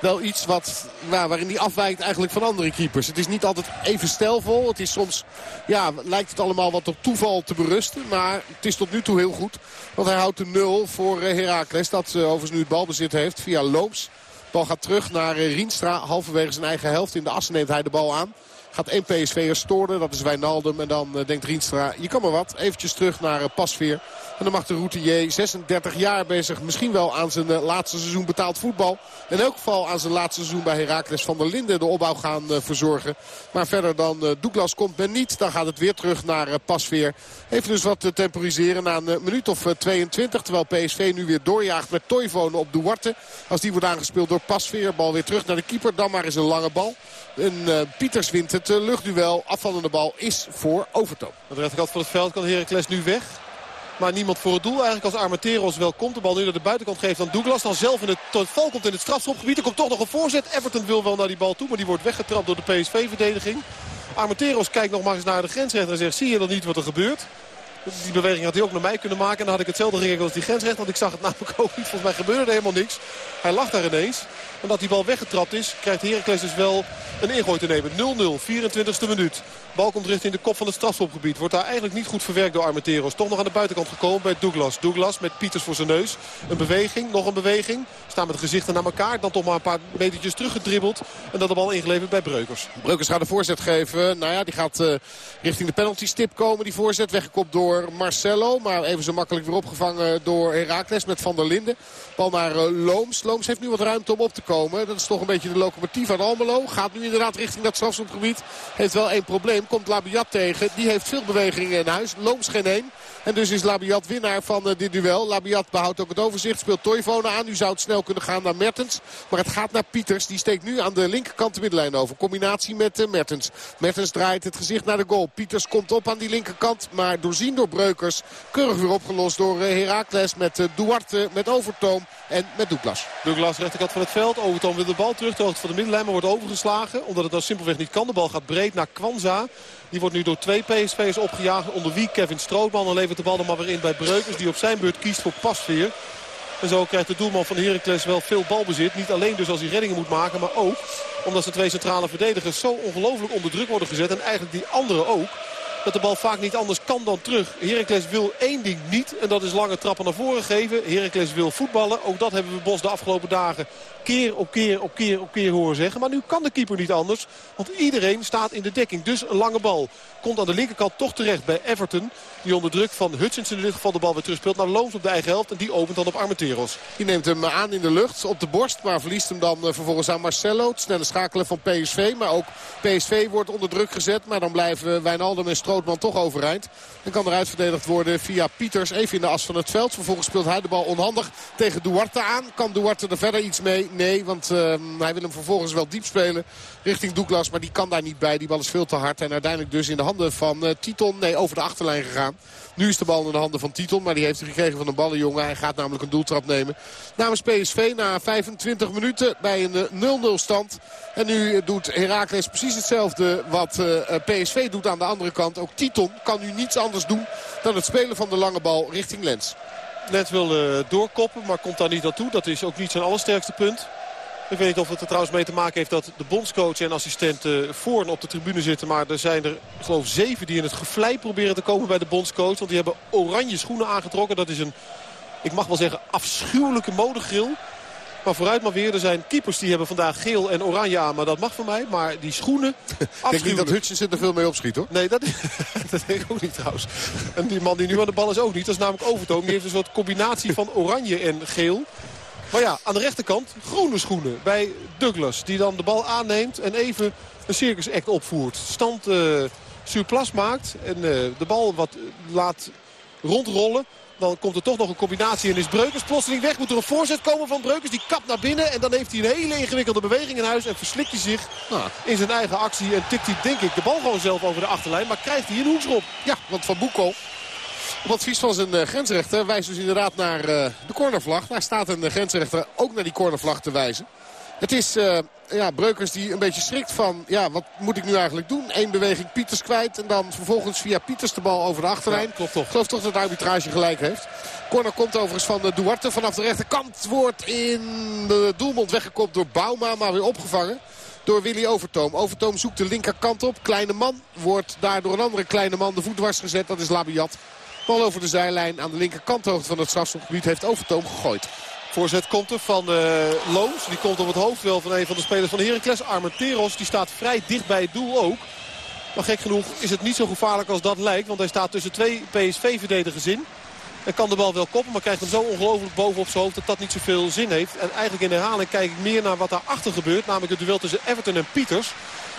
wel iets wat, nou, waarin hij afwijkt eigenlijk van andere keepers. Het is niet altijd even stijlvol. Het is soms, ja, lijkt het allemaal wat op toeval te berusten. Maar het is tot nu toe heel goed. Want hij houdt de nul voor uh, Heracles. Dat uh, overigens nu het balbezit heeft via Loops. Bal gaat terug naar eh, Rienstra. Halverwege zijn eigen helft. In de as neemt hij de bal aan. Gaat één PSV'er storen. Dat is Wijnaldum. En dan uh, denkt Rienstra, je kan maar wat. Eventjes terug naar uh, Pasveer. En dan mag de routier 36 jaar bezig. Misschien wel aan zijn uh, laatste seizoen betaald voetbal. In elk geval aan zijn laatste seizoen bij Heracles van der Linden de opbouw gaan verzorgen. Maar verder dan Douglas komt men niet. Dan gaat het weer terug naar Pasveer. Even dus wat te temporiseren na een minuut of 22. Terwijl PSV nu weer doorjaagt met Toivonen op Duarte. Als die wordt aangespeeld door Pasveer. Bal weer terug naar de keeper. Dan maar eens een lange bal. En uh, Pieters wint het uh, luchtduel. Afvallende bal is voor Overtoom. Aan de rechterkant van het veld kan Heracles nu weg. Maar niemand voor het doel. Eigenlijk als Armenteros wel komt. De bal nu naar de buitenkant geeft dan Douglas. Dan zelf in het tot val komt in het strafschopgebied. Er komt toch nog een voorzet. Everton wil wel naar die bal toe. Maar die wordt weggetrapt door de PSV-verdediging. Armenteros kijkt nog maar eens naar de grensrechter en zegt zie je dan niet wat er gebeurt. Die beweging had hij ook naar mij kunnen maken. En dan had ik hetzelfde geregeld als die grensrechter. Want ik zag het namelijk ook niet. Volgens mij gebeurde er helemaal niks. Hij lag daar ineens. Omdat die bal weggetrapt is, krijgt Heracles dus wel een ingooi te nemen. 0-0, 24e minuut. Bal komt richting de kop van het strafschopgebied. Wordt daar eigenlijk niet goed verwerkt door Armenteros. Toch nog aan de buitenkant gekomen bij Douglas. Douglas met Pieters voor zijn neus. Een beweging, nog een beweging. Staan met gezichten naar elkaar. Dan toch maar een paar metertjes teruggedribbeld. En dat de bal ingeleverd bij Breukers. Breukers gaat de voorzet geven. Nou ja, die gaat uh, richting de penalty stip komen. Die voorzet weggekopt door Marcelo. Maar even zo makkelijk weer opgevangen door Herakles met Van der Linden. Bal naar Looms. Looms heeft nu wat ruimte om op te komen. Dat is toch een beetje de locomotief aan Almelo. Gaat nu inderdaad richting dat strafschopgebied. Heeft wel één probleem. Komt Labiat tegen. Die heeft veel bewegingen in huis. Looms geen één. En dus is Labiat winnaar van uh, dit duel. Labiat behoudt ook het overzicht. Speelt Toivonen aan. Nu zou het snel kunnen gaan naar Mertens. Maar het gaat naar Pieters. Die steekt nu aan de linkerkant de middenlijn over. Combinatie met uh, Mertens. Mertens draait het gezicht naar de goal. Pieters komt op aan die linkerkant. Maar doorzien door Breukers. Keurig weer opgelost door uh, Heracles met Duarte, met Overtoom en met Douglas. Douglas rechterkant van het veld. Overtoom wil de bal terug. De hoogte van de middenlijn maar wordt overgeslagen. Omdat het dan simpelweg niet kan. De bal gaat breed naar Kwanza. Die wordt nu door twee PSV'ers opgejaagd. Onder wie Kevin Strootman. Dan levert de bal er maar weer in bij Breukers. Die op zijn beurt kiest voor Pasveer. En zo krijgt de doelman van Heracles wel veel balbezit. Niet alleen dus als hij reddingen moet maken. Maar ook omdat zijn twee centrale verdedigers zo ongelooflijk onder druk worden gezet. En eigenlijk die anderen ook dat de bal vaak niet anders kan dan terug. Heracles wil één ding niet en dat is lange trappen naar voren geven. Heracles wil voetballen. Ook dat hebben we Bos de afgelopen dagen keer op keer op keer op keer horen zeggen. Maar nu kan de keeper niet anders. Want iedereen staat in de dekking. Dus een lange bal. Komt aan de linkerkant toch terecht bij Everton. Die onder druk van Hutchins in dit geval de bal weer terugspeelt naar Loons op de eigen helft. En die opent dan op Armenteros. Die neemt hem aan in de lucht op de borst. Maar verliest hem dan eh, vervolgens aan Marcelo. Het snelle schakelen van PSV. Maar ook PSV wordt onder druk gezet. Maar dan blijven Wijnaldum en Strootman toch overeind. En kan eruit verdedigd worden via Pieters. Even in de as van het veld. Vervolgens speelt hij de bal onhandig tegen Duarte aan. Kan Duarte er verder iets mee? Nee, want uh, hij wil hem vervolgens wel diep spelen richting Douglas. Maar die kan daar niet bij. Die bal is veel te hard. En uiteindelijk dus in de handen van uh, Titon. Nee, over de achterlijn gegaan. Nu is de bal in de handen van Titon. Maar die heeft hij gekregen van een ballenjongen. Hij gaat namelijk een doeltrap nemen. Namens PSV na 25 minuten bij een 0-0 uh, stand. En nu doet Heracles precies hetzelfde wat uh, PSV doet aan de andere kant. Ook Titon kan nu niets anders doen dan het spelen van de lange bal richting Lens. Net wil doorkoppen, maar komt daar niet aan toe. Dat is ook niet zijn allersterkste punt. Ik weet niet of het er trouwens mee te maken heeft dat de bondscoach en assistenten voor en op de tribune zitten. Maar er zijn er geloof zeven die in het gevlei proberen te komen bij de bondscoach. Want die hebben oranje schoenen aangetrokken. Dat is een, ik mag wel zeggen, afschuwelijke modegril. Maar vooruit maar weer, er zijn keepers die hebben vandaag geel en oranje aan. Maar dat mag van mij. Maar die schoenen, Ik denk niet dat Hutchins er veel mee opschiet hoor. Nee, dat, dat denk ik ook niet trouwens. En die man die nu aan de bal is ook niet. Dat is namelijk Overtoom. Die heeft een soort combinatie van oranje en geel. Maar ja, aan de rechterkant groene schoenen bij Douglas. Die dan de bal aanneemt en even een circus act opvoert. Stand uh, surplus maakt en uh, de bal wat laat rondrollen. Dan komt er toch nog een combinatie en is Breukers plotseling weg. Moet er een voorzet komen van Breukers. Die kapt naar binnen. En dan heeft hij een hele ingewikkelde beweging in huis. En verslikt hij zich nou. in zijn eigen actie. En tikt hij denk ik de bal gewoon zelf over de achterlijn. Maar krijgt hij een hoekschop. Ja, want Van Boekel op advies van zijn uh, grensrechter wijst dus inderdaad naar uh, de cornervlag. Daar staat een uh, grensrechter ook naar die cornervlag te wijzen. Het is ja, Breukers die een beetje schrikt van... ja, wat moet ik nu eigenlijk doen? Eén beweging Pieters kwijt en dan vervolgens via Pieters de bal over de achterlijn. Ja, klopt toch. Ik geloof toch dat de arbitrage gelijk heeft. Corner komt overigens van de Duarte vanaf de rechterkant. Wordt in de doelmond weggekopt door Bouma, maar weer opgevangen door Willy Overtoom. Overtoom zoekt de linkerkant op. Kleine man wordt daar door een andere kleine man de voet dwars gezet. Dat is Labiat. Bal over de zijlijn aan de linkerkanthoogte van het strafschopgebied heeft Overtoom gegooid. Voorzet komt er van uh, Loos. Die komt op het hoofd wel van een van de spelers van Heracles. Armenteros die staat vrij dicht bij het doel ook. Maar gek genoeg is het niet zo gevaarlijk als dat lijkt. Want hij staat tussen twee PSV-verdedigers in. En kan de bal wel koppen, maar krijgt hem zo ongelooflijk bovenop zijn hoofd dat dat niet zoveel zin heeft. En eigenlijk in herhaling kijk ik meer naar wat daarachter gebeurt. Namelijk het duel tussen Everton en Pieters.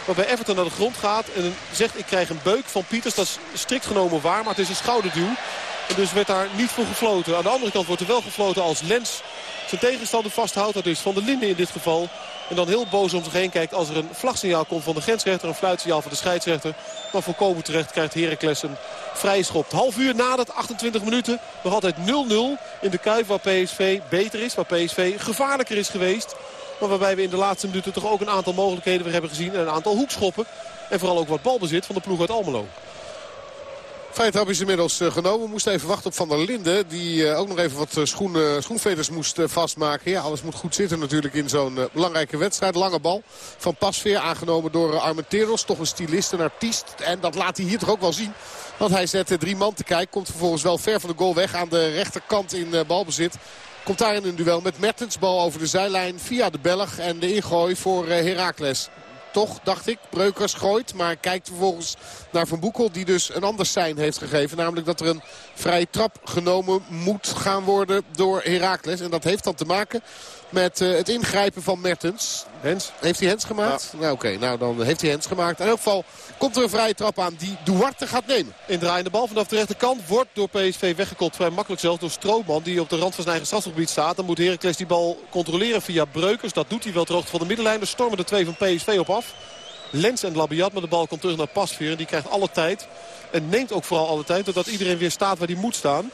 Waarbij Everton naar de grond gaat en zegt ik krijg een beuk van Pieters. Dat is strikt genomen waar, maar het is een schouderduw. En dus werd daar niet voor gefloten. Aan de andere kant wordt er wel gefloten als Lens zijn tegenstander vasthoudt. Dat is Van der Linden in dit geval. En dan heel boos om zich heen kijkt als er een vlagsignaal komt van de grensrechter. Een fluitsignaal van de scheidsrechter. Maar volkomen terecht krijgt Heracles een vrije schop. Half uur na dat 28 minuten. Nog altijd 0-0 in de Kuip waar PSV beter is. Waar PSV gevaarlijker is geweest. Maar waarbij we in de laatste minuten toch ook een aantal mogelijkheden hebben gezien. En een aantal hoekschoppen. En vooral ook wat balbezit van de ploeg uit Almelo. Feithap is inmiddels uh, genomen. We moesten even wachten op Van der Linden. Die uh, ook nog even wat uh, schoen, schoenveters moest vastmaken. Ja, alles moet goed zitten natuurlijk in zo'n belangrijke wedstrijd. Lange bal van Pasveer aangenomen door Armenteros. Toch een stylist, een artiest. En dat laat hij hier toch ook wel zien. Want hij zet drie man te kijken. Komt vervolgens wel ver van de goal weg aan de rechterkant in balbezit. Komt daar in een duel met Mertens. Bal over de zijlijn via de Belg. En de ingooi voor Heracles. Toch, dacht ik. Breukers gooit, maar kijkt vervolgens naar Van Boekel... die dus een ander sein heeft gegeven. Namelijk dat er een vrije trap genomen moet gaan worden door Heracles. En dat heeft dan te maken met uh, het ingrijpen van Mertens. Hens. Heeft hij Hens gemaakt? Ja. Nou oké, nou dan heeft hij Hens gemaakt. In elk geval komt er een vrije trap aan die Duarte gaat nemen. Indraaiende bal vanaf de rechterkant wordt door PSV weggekopt. Vrij makkelijk zelfs door Strootman die op de rand van zijn eigen strafgebied staat. Dan moet Heracles die bal controleren via Breukers. Dat doet hij wel ter hoogte van de middenlijn. Er stormen de twee van PSV op af. Lens en Labiat, maar de bal komt terug naar Pasveer. En die krijgt alle tijd. En neemt ook vooral alle tijd. Doordat iedereen weer staat waar hij moet staan.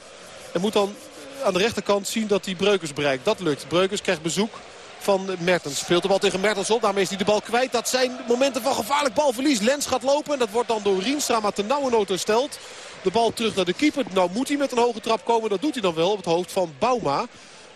En moet dan aan de rechterkant zien dat hij Breukers bereikt. Dat lukt. Breukers krijgt bezoek van Mertens. Speelt de bal tegen Mertens op. Daarmee is hij de bal kwijt. Dat zijn momenten van gevaarlijk balverlies. Lens gaat lopen. En dat wordt dan door Rienstra maar ten nauwe nood hersteld. De bal terug naar de keeper. Nou moet hij met een hoge trap komen. Dat doet hij dan wel op het hoofd van Bauma.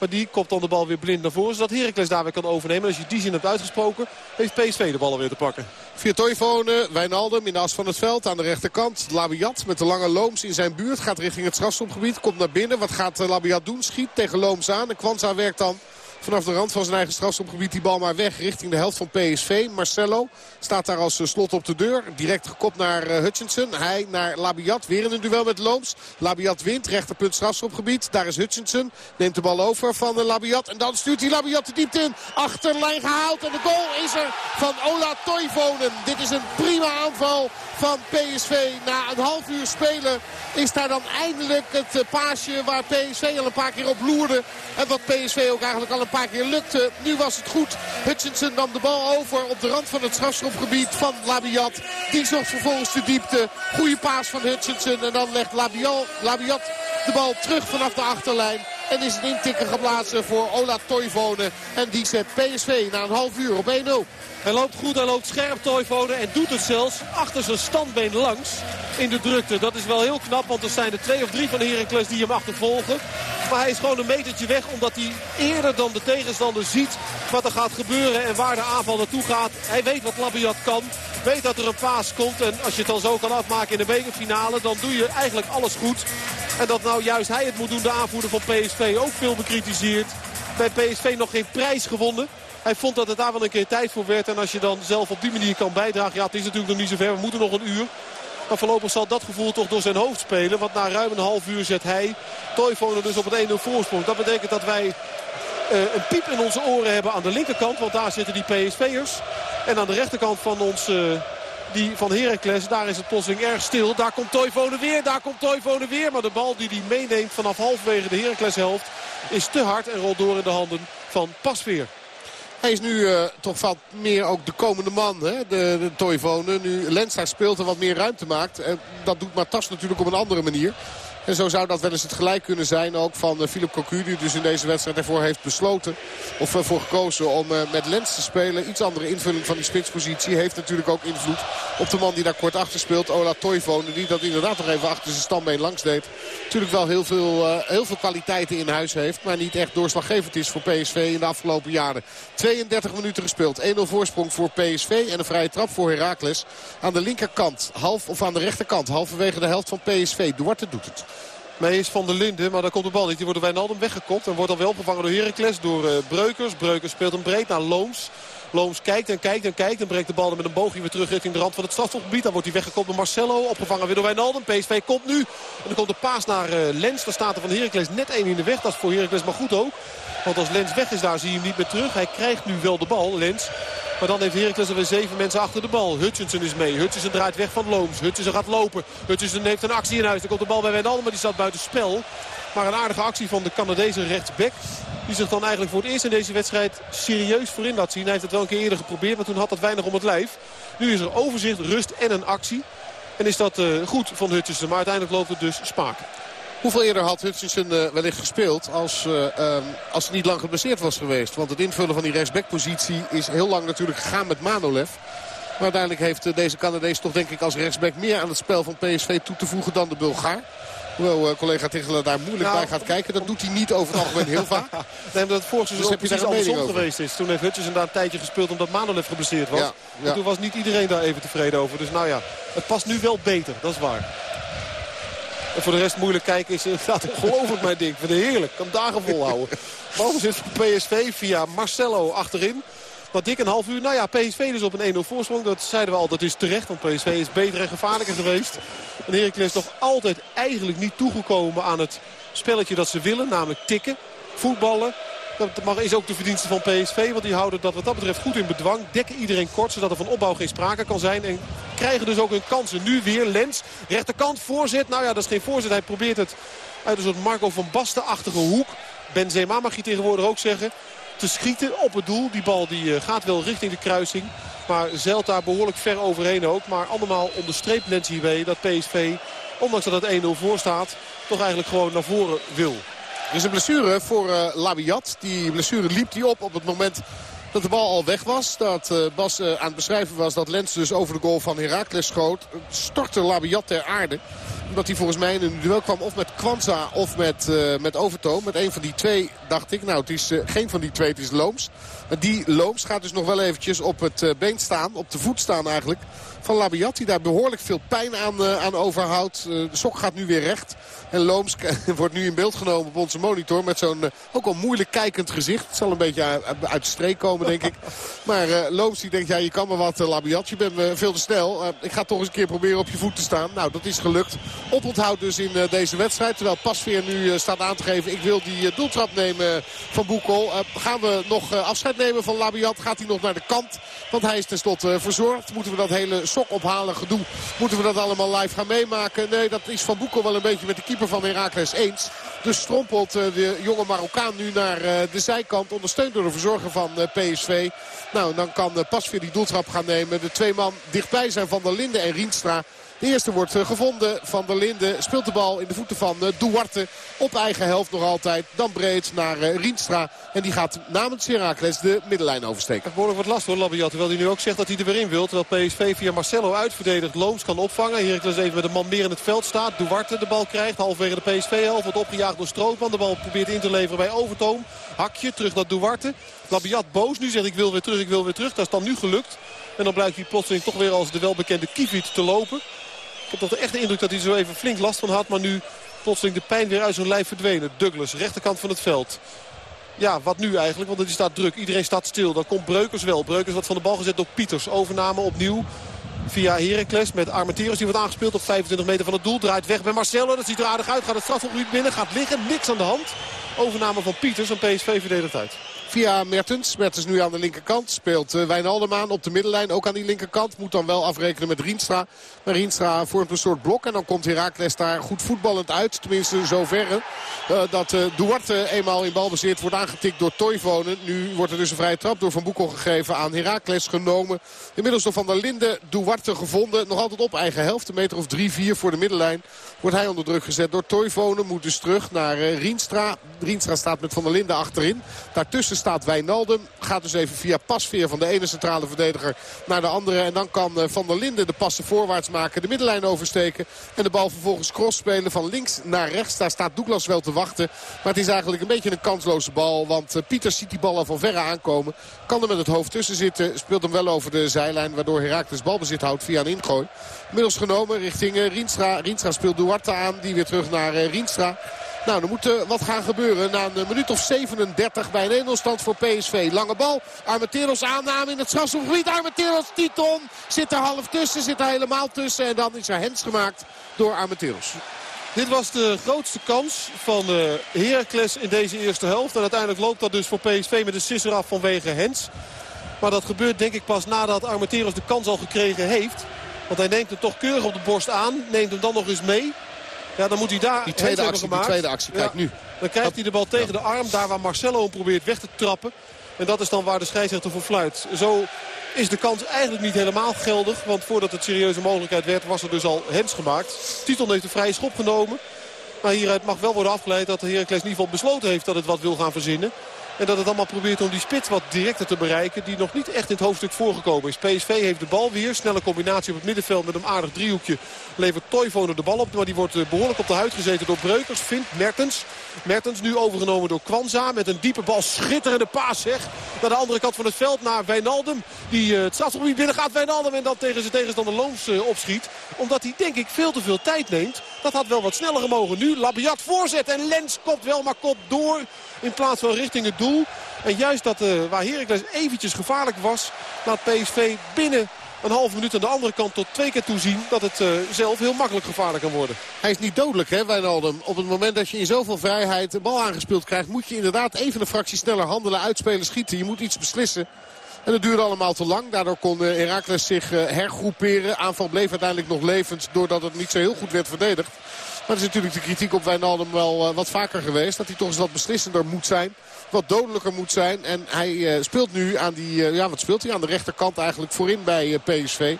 Maar die kopt dan de bal weer blind naar voren. Zodat Heracles daar weer kan overnemen. Als je die zin hebt uitgesproken, heeft PSV de bal weer te pakken. Via Toivonen, Wijnaldum in de as van het veld. Aan de rechterkant Labiat met de lange Looms in zijn buurt. Gaat richting het strafstopgebied. Komt naar binnen. Wat gaat eh, Labiat doen? Schiet tegen Looms aan. En Kwanza werkt dan vanaf de rand van zijn eigen strafschopgebied die bal maar weg richting de helft van PSV. Marcelo staat daar als eh, slot op de deur. Direct gekopt naar uh, Hutchinson. Hij naar Labiat. Weer in een duel met Looms. Labiat wint. Rechterpunt strafschopgebied. Daar is Hutchinson. Neemt de bal over van uh, Labiat. En dan stuurt hij Labiat de diepte in. Achterlijn gehaald. En de goal is er van Ola Toivonen. Dit is een prima aanval van PSV. Na een half uur spelen is daar dan eindelijk het paasje waar PSV al een paar keer op loerde. En wat PSV ook eigenlijk al een paar keer lukte. Nu was het goed. Hutchinson nam de bal over op de rand van het strafschopgebied van Labiat. Die zocht vervolgens de diepte. Goede paas van Hutchinson. En dan legt Labiat, Labiat de bal terug vanaf de achterlijn. En is een intikker geblazen voor Ola Toivonen. En die zet PSV na een half uur op 1-0. Hij loopt goed, hij loopt scherp Toivonen en doet het zelfs achter zijn standbeen langs in de drukte. Dat is wel heel knap, want er zijn er twee of drie van de Heracles die hem achtervolgen. Maar hij is gewoon een metertje weg omdat hij eerder dan de tegenstander ziet wat er gaat gebeuren en waar de aanval naartoe gaat. Hij weet wat Labiat kan, weet dat er een paas komt. En als je het dan zo kan afmaken in de bekerfinale, dan doe je eigenlijk alles goed. En dat nou juist hij het moet doen, de aanvoerder van PSV, ook veel bekritiseerd. Bij PSV nog geen prijs gewonnen. Hij vond dat het daar wel een keer tijd voor werd. En als je dan zelf op die manier kan bijdragen. Ja, het is natuurlijk nog niet zo ver. We moeten nog een uur. Maar voorlopig zal dat gevoel toch door zijn hoofd spelen. Want na ruim een half uur zet hij Toivonen dus op het 1-0 voorsprong. Dat betekent dat wij uh, een piep in onze oren hebben aan de linkerkant. Want daar zitten die PSV'ers. En aan de rechterkant van ons... Uh, die van Heracles, daar is het plotseling erg stil. Daar komt Toivonen weer, daar komt Toivonen weer. Maar de bal die hij meeneemt vanaf halverwege de Heracles helft is te hard en rolt door in de handen van Pasveer. Hij is nu uh, toch wat meer ook de komende man, hè? de, de. Nu Lens daar speelt en wat meer ruimte maakt. En dat doet Matas natuurlijk op een andere manier. En zo zou dat wel eens het gelijk kunnen zijn ook van uh, Philip Cocu. Die dus in deze wedstrijd ervoor heeft besloten. Of ervoor gekozen om uh, met Lens te spelen. Iets andere invulling van die spitspositie. Heeft natuurlijk ook invloed op de man die daar kort achter speelt. Ola Toivonen. Die dat inderdaad nog even achter zijn standbeen langs deed. Natuurlijk wel heel veel, uh, heel veel kwaliteiten in huis heeft. Maar niet echt doorslaggevend is voor PSV in de afgelopen jaren. 32 minuten gespeeld. 1-0 voorsprong voor PSV. En een vrije trap voor Heracles. Aan de linkerkant. Half, of aan de rechterkant. Halverwege de helft van PSV. Duarte doet het. Mee is Van der Linden, maar daar komt de bal niet. Die wordt door Wijnaldum weggekopt en wordt dan wel opgevangen door Heracles. Door uh, Breukers. Breukers speelt hem breed naar Looms. Looms kijkt en kijkt en kijkt en breekt de bal met een boogje weer terug richting de rand van het strafstofgebied. Dan wordt hij weggekopt door Marcelo. Opgevangen weer door Wijnaldum. PSV komt nu. En dan komt de paas naar uh, Lens. Daar staat er van Heracles net één in de weg. Dat is voor Heracles maar goed ook. Want als Lens weg is daar zie je hem niet meer terug. Hij krijgt nu wel de bal, Lens. Maar dan heeft Heracles er weer zeven mensen achter de bal. Hutchinson is mee. Hutchinson draait weg van Looms. Hutchinson gaat lopen. Hutchinson heeft een actie in huis. Dan komt de bal bij Wijnaldum, maar die staat buiten spel. Maar een aardige actie van de Canadese rechtsback. Die zich dan eigenlijk voor het eerst in deze wedstrijd serieus voorin laat zien. Hij heeft het wel een keer eerder geprobeerd, maar toen had dat weinig om het lijf. Nu is er overzicht, rust en een actie. En is dat uh, goed van Hutchinson. Maar uiteindelijk loopt het dus spaak. Hoeveel eerder had Hutchinson uh, wellicht gespeeld als, um, als hij niet lang geblesseerd was geweest? Want het invullen van die rechtsbackpositie is heel lang natuurlijk gegaan met Manolev. Maar uiteindelijk heeft uh, deze Canadees toch denk ik als rechtsback meer aan het spel van PSV toe te voegen dan de Bulgaar. Hoewel uh, collega Tichelen daar moeilijk nou, bij gaat kijken. Dat doet hij niet over het algemeen heel vaak. nee, het vorig seizoen dus andersom geweest is. Toen heeft Hutchinson daar een tijdje gespeeld omdat Manolev geblesseerd was. Ja, ja. En toen was niet iedereen daar even tevreden over. Dus nou ja, het past nu wel beter. Dat is waar. En voor de rest moeilijk kijken is inderdaad ongelooflijk mijn ding. Ik vind het heerlijk. Kan dagen volhouden. Balbezit van PSV via Marcelo achterin. Na dik een half uur. Nou ja, PSV dus op een 1-0 voorsprong. Dat zeiden we al, dat is terecht. Want PSV is beter en gevaarlijker geweest. En Heracles nog altijd eigenlijk niet toegekomen aan het spelletje dat ze willen. Namelijk tikken, voetballen. Dat is ook de verdienste van PSV. Want die houden dat wat dat betreft goed in bedwang. Dekken iedereen kort, zodat er van opbouw geen sprake kan zijn. En krijgen dus ook hun kansen. Nu weer Lens. Rechterkant, voorzet. Nou ja, dat is geen voorzet. Hij probeert het uit een soort Marco van Basten-achtige hoek. Benzema mag je tegenwoordig ook zeggen. Te schieten op het doel. Die bal die eh, gaat wel richting de kruising. Maar zeilt daar behoorlijk ver overheen ook. Maar allemaal onderstreept Lens hierbij dat PSV, ondanks dat het 1-0 voor staat, toch eigenlijk gewoon naar voren wil. Is een blessure voor uh, Labiat. Die blessure liep die op op het moment dat de bal al weg was. Dat uh, Bas uh, aan het beschrijven was dat Lens dus over de goal van Heracles schoot. Stortte Labiat ter aarde. Omdat hij volgens mij in een duel kwam of met Kwanza of met, uh, met Overtoom. Met een van die twee dacht ik. Nou, het is geen van die twee, het is Looms. Maar die Looms gaat dus nog wel eventjes op het been staan. Op de voet staan eigenlijk van Labiat. Die daar behoorlijk veel pijn aan, aan overhoudt. de sok gaat nu weer recht. En Looms wordt nu in beeld genomen op onze monitor. Met zo'n ook al moeilijk kijkend gezicht. Het zal een beetje uit de streek komen denk ik. Maar uh, Looms die denkt, ja je kan maar wat uh, Labiat. Je bent uh, veel te snel. ik ga toch eens een keer proberen op je voet te staan. Nou dat is gelukt. Oponthoud dus in deze wedstrijd. Terwijl Pasveer nu staat aan te geven. Ik wil die doeltrap nemen van Boekel. gaan we nog afscheid nemen van Labiat? Gaat hij nog naar de kant? Want hij is tenslotte verzorgd. Moeten we dat hele sok ophalen gedoe. Moeten we dat allemaal live gaan meemaken? Nee dat is van Boekel wel een beetje met de keeper van Herakles eens. Dus strompelt de jonge Marokkaan nu naar de zijkant. Ondersteund door de verzorger van PSV. Nou, dan kan pas weer die doeltrap gaan nemen. De twee man dichtbij zijn Van der Linden en Rienstra. De eerste wordt gevonden. Van der Linden speelt de bal in de voeten van Duarte. Op eigen helft nog altijd. Dan breed naar Rienstra. En die gaat namens Herakles de middenlijn oversteken. Het behoorlijk wat last hoor, Labiat. Terwijl hij nu ook zegt dat hij er weer in wil. Terwijl PSV via Marcelo uitverdedigd Looms kan opvangen. Heracles even met een man meer in het veld staat. Duarte de bal krijgt. Halverwege de PSV-helft. Wordt opgejaagd door Strootman. De bal probeert in te leveren bij Overtoom. Hakje terug naar Duarte. Labiat boos nu zegt ik wil weer terug, ik wil weer terug. Dat is dan nu gelukt. En dan blijkt hij plotseling toch weer als de welbekende Kiviet te lopen. Ik heb toch echt de indruk dat hij zo even flink last van had. Maar nu plotseling de pijn weer uit zijn lijf verdwenen. Douglas, rechterkant van het veld. Ja, wat nu eigenlijk? Want die staat druk. Iedereen staat stil. Dan komt Breukers wel. Breukers wordt van de bal gezet door Pieters. Overname opnieuw via Heracles met Armenteros. Die wordt aangespeeld op 25 meter van het doel. Draait weg bij Marcelo. Dat ziet er aardig uit. Gaat het strafgebied binnen. Gaat liggen. Niks aan de hand. Overname van Pieters. En PSV verdedigt uit via Mertens. Mertens nu aan de linkerkant. Speelt uh, Wijnaldum aan op de middenlijn. Ook aan die linkerkant. Moet dan wel afrekenen met Rienstra. Maar Rienstra vormt een soort blok. En dan komt Herakles daar goed voetballend uit. Tenminste zoverre. Uh, dat uh, Duarte eenmaal in balbezit wordt aangetikt door Toivonen. Nu wordt er dus een vrije trap door Van Boekel gegeven aan Herakles genomen. Inmiddels door Van der Linden Duarte gevonden. Nog altijd op eigen helft. Een meter of drie, vier voor de middenlijn. Wordt hij onder druk gezet door Toivonen. Moet dus terug naar Rienstra. Rienstra staat met Van der Linden achterin. Daartussen staat Wijnaldum. Gaat dus even via pasveer van de ene centrale verdediger naar de andere. En dan kan Van der Linden de passen voorwaarts maken. De middenlijn oversteken. En de bal vervolgens cross spelen van links naar rechts. Daar staat Douglas wel te wachten. Maar het is eigenlijk een beetje een kansloze bal. Want Pieter ziet die bal al van verre aankomen. Kan er met het hoofd tussen zitten. Speelt hem wel over de zijlijn. Waardoor Herakles balbezit houdt via een ingooi. Inmiddels genomen richting Rienstra. Rienstra speelt Duarte aan. Die weer terug naar Rienstra. Nou, er moet uh, wat gaan gebeuren. Na een minuut of 37 bij een 1-0 stand voor PSV. Lange bal. Armenteros aanname in het strafschopgebied. Armenteros, Titon zit er half tussen. Zit er helemaal tussen. En dan is er hens gemaakt door Armenteros. Dit was de grootste kans van uh, Heracles in deze eerste helft. En uiteindelijk loopt dat dus voor PSV met een sisser af vanwege Hens. Maar dat gebeurt denk ik pas nadat Armenteros de kans al gekregen heeft. Want hij neemt hem toch keurig op de borst aan. Neemt hem dan nog eens mee. Ja, dan moet hij daar die tweede actie, die tweede actie. Kijk nu. Dan krijgt hij de bal tegen de arm. Daar waar Marcelo hem probeert weg te trappen. En dat is dan waar de scheidsrechter voor fluit. Zo is de kans eigenlijk niet helemaal geldig. Want voordat het serieuze mogelijkheid werd was er dus al hens gemaakt. Titel heeft een vrije schop genomen. Maar hieruit mag wel worden afgeleid dat de Heracles in ieder geval besloten heeft dat het wat wil gaan verzinnen. En dat het allemaal probeert om die spits wat directer te bereiken. Die nog niet echt in het hoofdstuk voorgekomen is. PSV heeft de bal weer. Snelle combinatie op het middenveld met een aardig driehoekje. Levert Toivonen de bal op. Maar die wordt eh, behoorlijk op de huid gezeten door Breukers. Vindt Mertens. Mertens nu overgenomen door Kwanza. Met een diepe bal. Schitterende paas zeg. Naar de andere kant van het veld. Naar Wijnaldum. Die uh, het strafgebied binnen gaat. Wijnaldum. En dan tegen zijn tegenstander Loons uh, opschiet. Omdat hij denk ik veel te veel tijd neemt. Dat had wel wat sneller gemogen. Nu Labiat voorzet. En Lens kopt wel maar kop door. In plaats van richting het doel. En juist dat, uh, waar Heracles eventjes gevaarlijk was... laat PSV binnen een half minuut aan de andere kant tot twee keer toe zien... dat het uh, zelf heel makkelijk gevaarlijk kan worden. Hij is niet dodelijk, hè, Wijnaldum. Op het moment dat je in zoveel vrijheid de bal aangespeeld krijgt... moet je inderdaad even een fractie sneller handelen, uitspelen, schieten. Je moet iets beslissen. En dat duurde allemaal te lang. Daardoor kon Herakles zich hergroeperen. Aanval bleef uiteindelijk nog levend doordat het niet zo heel goed werd verdedigd. Maar dat is natuurlijk de kritiek op Wijnaldum wel wat vaker geweest. Dat hij toch eens wat beslissender moet zijn wat dodelijker moet zijn. En hij uh, speelt nu aan die, uh, ja wat speelt hij? Aan de rechterkant eigenlijk voorin bij uh, eh, PSV.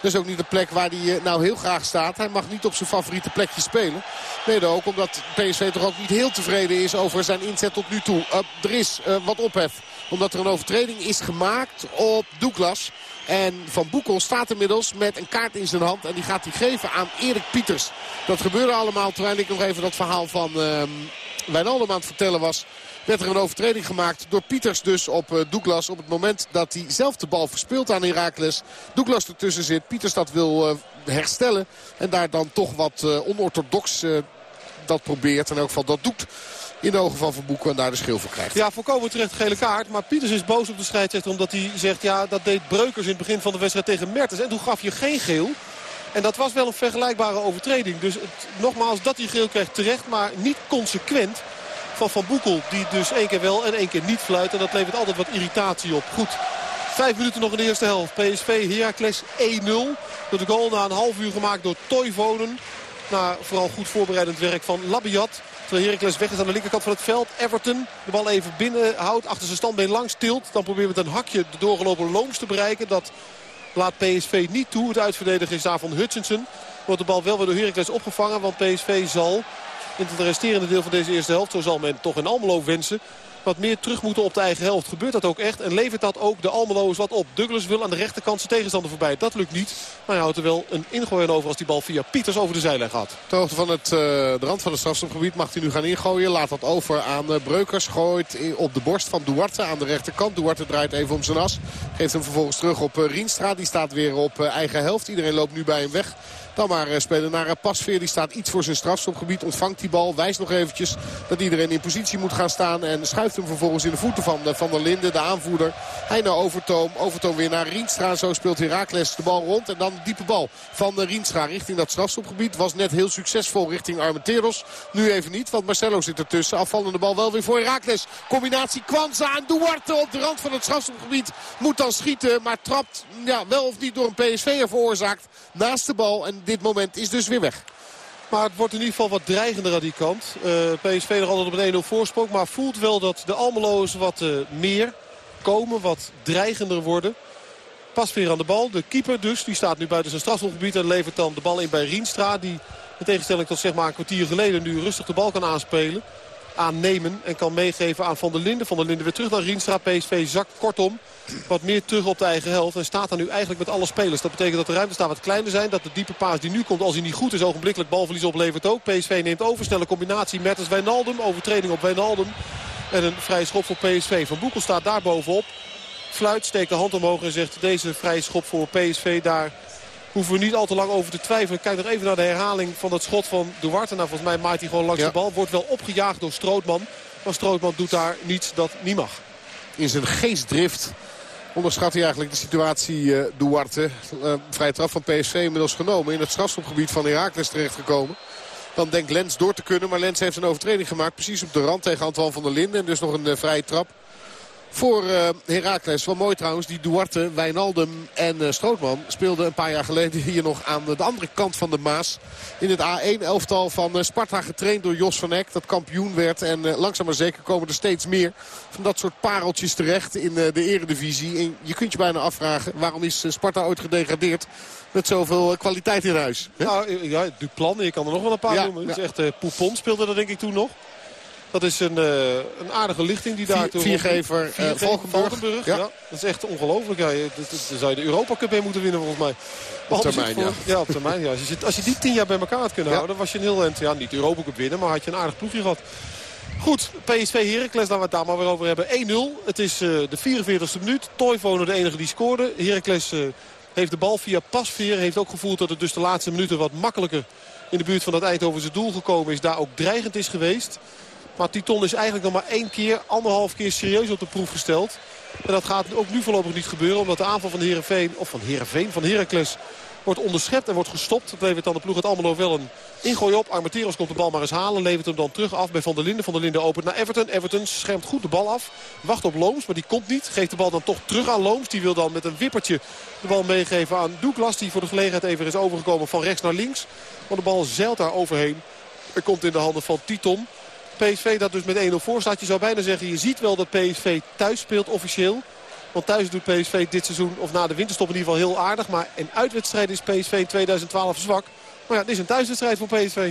Dat is ook niet de plek waar hij nou heel graag staat. Hij mag niet op zijn favoriete plekje spelen. Mede ook omdat PSV toch ook niet heel tevreden is over zijn inzet tot nu toe. er is wat ophef. Omdat er een overtreding is gemaakt op Douglas. En Van Boekel staat inmiddels met een kaart in zijn hand. En die gaat hij geven aan Erik Pieters. Dat gebeurde allemaal terwijl ik nog even dat verhaal van uh, Wijnaldum aan het vertellen was werd er een overtreding gemaakt door Pieters dus op uh, Douglas. Op het moment dat hij zelf de bal verspeelt aan Herakles. Douglas ertussen zit. Pieters dat wil uh, herstellen. En daar dan toch wat uh, onorthodox dat probeert. En elk geval dat doet in de ogen van Van Boeken en daar de schil voor krijgt. Ja, voorkomen terecht gele kaart. Maar Pieters is boos op de scheidsrechter omdat hij zegt... ja, dat deed Breukers in het begin van de wedstrijd tegen Mertens. En toen gaf je geen geel. En dat was wel een vergelijkbare overtreding. Dus nogmaals, dat hij geel krijgt terecht, maar niet consequent van Van Boekel. Die dus één keer wel en één keer niet fluit. En dat levert altijd wat irritatie op. Goed. Vijf minuten nog in de eerste helft. PSV Heracles 1-0. Door de goal na een half uur gemaakt door Toivonen. Na vooral goed voorbereidend werk van Labiat. Terwijl Heracles weg is aan de linkerkant van het veld. Everton de bal even binnen houdt. Achter zijn standbeen langs tilt. Dan proberen we met een hakje de doorgelopen Looms te bereiken. Dat laat PSV niet toe. Het uitverdedigen is daar van Hutchinson. Wordt de bal wel weer door Heracles opgevangen. Want PSV zal in het resterende deel van deze eerste helft. Zo zal men toch in Almelo wensen wat meer terug moeten op de eigen helft. Gebeurt dat ook echt en levert dat ook de Almelo's wat op. Douglas wil aan de rechterkant zijn tegenstander voorbij. Dat lukt niet. Maar hij houdt er wel een ingooien over als die bal via Pieters over de zijlijn gaat. Ter hoogte van het, uh, de rand van het strafstofgebied mag hij nu gaan ingooien. Laat dat over aan uh, Breukers. Gooit op de borst van Duarte aan de rechterkant. Duarte draait even om zijn as. Geeft hem vervolgens terug op uh, Rienstra. Die staat weer op eigen helft. Iedereen loopt nu bij hem weg. Dan maar eh, spelen naar eh, Pasveer. Die staat iets voor zijn strafstopgebied. Ontvangt die bal. Wijst nog eventjes dat iedereen in positie moet gaan staan. En schuift hem vervolgens in de voeten van, eh, van der Linden. De aanvoerder. Hij naar Overtoom. Overtoom weer naar Rienstra. Zo speelt Herakles de bal rond. En dan de diepe bal van Rienstra richting dat strafstopgebied. Was net heel succesvol richting Armenteros. Nu even niet, want Marcelo zit ertussen. Afvallende bal wel weer voor Herakles. Combinatie Kwanza en Duarte op de rand van het strafstopgebied. Moet dan schieten, maar trapt ja, wel of niet door een PSV'er veroorzaakt naast de bal. En dit moment is dus weer weg. Maar het wordt in ieder geval wat dreigender aan die kant. Uh, PSV nog altijd op een 1-0 voorsprong. Maar voelt wel dat de Almelo's wat uh, meer komen. Wat dreigender worden. Pas weer aan de bal. De keeper dus. Die staat nu buiten zijn strafschopgebied. En levert dan de bal in bij Rienstra. Die in tegenstelling tot zeg maar een kwartier geleden nu rustig de bal kan aanspelen. Aannemen. En kan meegeven aan Van der Linden. Van der Linden weer terug naar Rienstra. PSV zakt kortom wat meer terug op de eigen helft. En staat daar nu eigenlijk met alle spelers. Dat betekent dat de ruimte staat wat kleiner zijn. Dat de diepe paas die nu komt, als hij niet goed is, ogenblikkelijk balverlies oplevert ook. PSV neemt over. Snelle combinatie. Mertens Wijnaldum. Overtreding op Wijnaldum. En een vrije schop voor PSV. Van Boekel staat daar bovenop. Fluit, steekt de hand omhoog en zegt deze vrije schop voor PSV. Daar hoeven we niet al te lang over te twijfelen. Kijk nog even naar de herhaling van het schot van Duarte. Nou, volgens mij maait hij gewoon langs de bal. Wordt wel opgejaagd door Strootman. Maar Strootman doet daar niets dat niet mag. In zijn geestdrift Onderschat hij eigenlijk de situatie uh, Duarte. Uh, vrije trap van PSV inmiddels genomen. In het strafschopgebied van Herakles terechtgekomen. Dan denkt Lens door te kunnen. Maar Lens heeft een overtreding gemaakt. Precies op de rand tegen Antoine van der Linden. En dus nog een uh, vrije trap voor uh, Heracles. Wel mooi trouwens, die Duarte, Wijnaldum en uh, Strootman speelden een paar jaar geleden hier nog aan de andere kant van de Maas. In het A1-elftal van uh, Sparta getraind door Jos van Eck, dat kampioen werd. En langzaam maar zeker komen er steeds meer van dat soort pareltjes terecht in de eredivisie. En je kunt je bijna afvragen, waarom is Sparta ooit gedegradeerd? Met zoveel kwaliteit in huis. Nou, ja, Duplan, je kan er nog wel een paar noemen. Ja. Het is echt, Poupon speelde er denk ik toen nog. Dat is een, uh, een aardige lichting die daar... Vier, viergever uh, Valkenburg. Ja. Dat is echt ongelooflijk. Ja, daar zou je de Europa Cup in moeten winnen volgens mij. Op termijn, ja. Ja, op termijn. Ja. Als, je, als je die tien jaar bij elkaar had kunnen houden... was je een heel eind... Ja, niet de Europa Cup winnen, maar had je een aardig ploegje gehad. Goed, PSV Heracles, daar we het daar maar weer over hebben. 1-0. Het is uh, de 44e minuut. Toivonen de enige die scoorde. Heracles heeft de bal via Pasveer. Heeft ook gevoeld dat het dus de laatste minuten wat makkelijker in de buurt van dat Eindhovense doel gekomen is. Daar ook dreigend is geweest. Maar Titon is eigenlijk nog maar één keer, anderhalf keer serieus op de proef gesteld. En dat gaat ook nu voorlopig niet gebeuren. Omdat de aanval van Heerenveen, of van Heerenveen, van Heracles wordt onderschept en wordt gestopt. Dat levert dan de ploeg het Almelo wel een ingooi op. Armenteros komt de bal maar eens halen. Levert hem dan terug af bij Van der Linden. Van der Linden opent naar Everton. Everton schermt goed de bal af. Wacht op Looms, maar die komt niet. Geeft de bal dan toch terug aan Looms. Die wil dan met een wippertje de bal meegeven aan Douglas. Die voor de gelegenheid even is overgekomen van rechts naar links. Want de bal zeilt daar overheen. Er komt in de handen van Titon. PSV dat dus met 1-0 voor staat. Je zou bijna zeggen, je ziet wel dat PSV thuis speelt officieel. Want thuis doet PSV dit seizoen, of na de winterstop in ieder geval heel aardig. Maar in uitwedstrijd is PSV in 2012 zwak. Maar ja, het is een thuiswedstrijd voor PSV.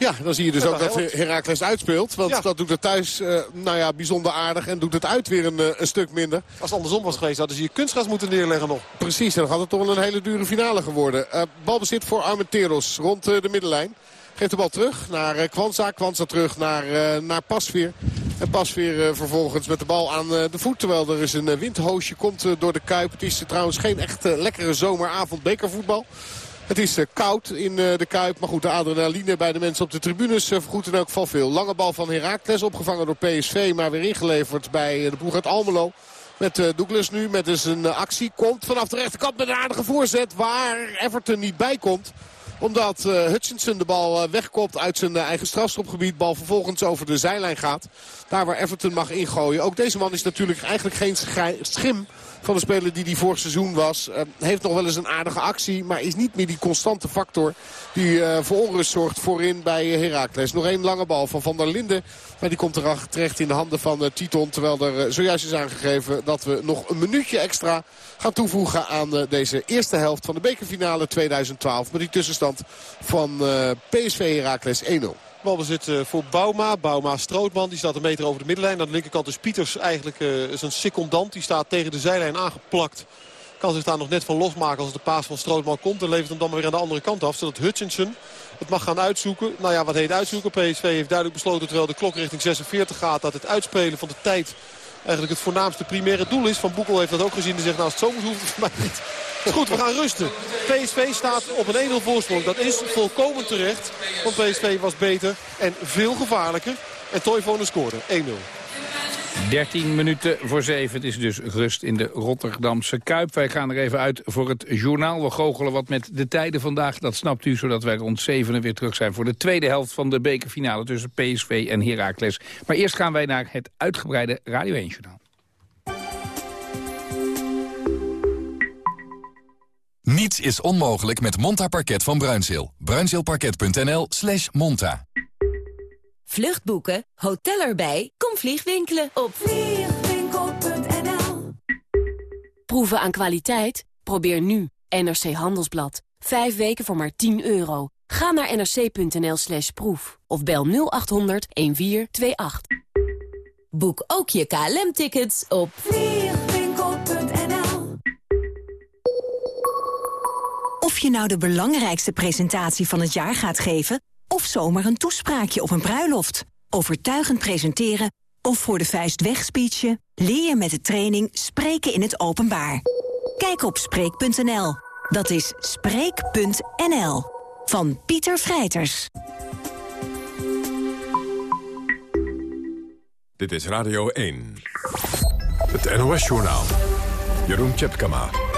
Ja, dan zie je dus ook dat Heracles uitspeelt. Want dat doet het thuis uh, nou ja, bijzonder aardig. En doet het uit weer een, uh, een, stuk minder. Als het andersom was geweest, hadden ze hier kunstgras moeten neerleggen nog. Precies, en dan had het toch wel een hele dure finale geworden. Uh, balbezit voor Armenteros rond de middenlijn. Geeft de bal terug naar Kwanza. Kwanza terug naar, naar Pasveer. En Pasveer vervolgens met de bal aan de voet. Terwijl er is een windhoosje komt door de Kuip. Het is trouwens geen echt lekkere zomeravond bekervoetbal. Het is koud in de Kuip. Maar goed, de adrenaline bij de mensen op de tribunes vergoedt in elk geval veel. Lange bal van Heracles, opgevangen door PSV. Maar weer ingeleverd bij de ploeg uit Almelo. Met Douglas nu met dus een actie. Komt vanaf de rechterkant met een aardige voorzet. Waar Everton niet bij komt omdat uh, Hutchinson de bal uh, wegkopt uit zijn uh, eigen strafschopgebied. Bal vervolgens over de zijlijn gaat. Daar waar Everton mag ingooien. Ook deze man is natuurlijk eigenlijk geen schim van de speler die die vorig seizoen was. Uh, heeft nog wel eens een aardige actie. Maar is niet meer die constante factor die uh, voor onrust zorgt voorin bij Heracles. Nog één lange bal van Van der Linden. Maar die komt terecht in de handen van Titon. Terwijl er zojuist is aangegeven dat we nog een minuutje extra gaan toevoegen aan deze eerste helft van de bekerfinale 2012. Met die tussenstand van PSV Heracles 1-0. Balbezit uh, voor Bauma. Bauma Strootman. Die staat een meter over de middenlijn. Aan de linkerkant is Pieters eigenlijk zijn secondant. Die staat tegen de zijlijn aangeplakt. Kan zich daar nog net van losmaken als de paas van Strootman komt. En levert hem dan weer aan de andere kant af. Zodat Hutchinson het mag gaan uitzoeken. Nou ja, wat heet uitzoeken? PSV heeft duidelijk besloten terwijl de klok richting 46 gaat. Dat het uitspelen van de tijd eigenlijk het voornaamste primaire doel is. Van Boekel heeft dat ook gezien. Die zegt nou als het zo moet hoeft het mij niet. Goed, we gaan rusten. PSV staat op een 1-0 voorsprong. Dat is volkomen terecht. Want PSV was beter en veel gevaarlijker. En Toivonen scoorde 1-0. 13 minuten voor 7. Het is dus rust in de Rotterdamse Kuip. Wij gaan er even uit voor het journaal. We goochelen wat met de tijden vandaag. Dat snapt u, zodat wij rond 7 weer terug zijn... voor de tweede helft van de bekerfinale tussen PSV en Heracles. Maar eerst gaan wij naar het uitgebreide Radio 1-journaal. Niets is onmogelijk met Monta Parket van Bruinzeel. Bruinzeelparket.nl slash monta. Vluchtboeken, hotel erbij, kom vliegwinkelen op vliegwinkel.nl Proeven aan kwaliteit? Probeer nu NRC Handelsblad. Vijf weken voor maar 10 euro. Ga naar nrc.nl slash proef of bel 0800 1428. Boek ook je KLM-tickets op vliegwinkel.nl je nou de belangrijkste presentatie van het jaar gaat geven of zomaar een toespraakje op een bruiloft. Overtuigend presenteren of voor de vuist wegspeechen... leer je met de training Spreken in het Openbaar. Kijk op Spreek.nl. Dat is Spreek.nl. Van Pieter Vrijters. Dit is Radio 1. Het NOS-journaal. Jeroen Tjepkama.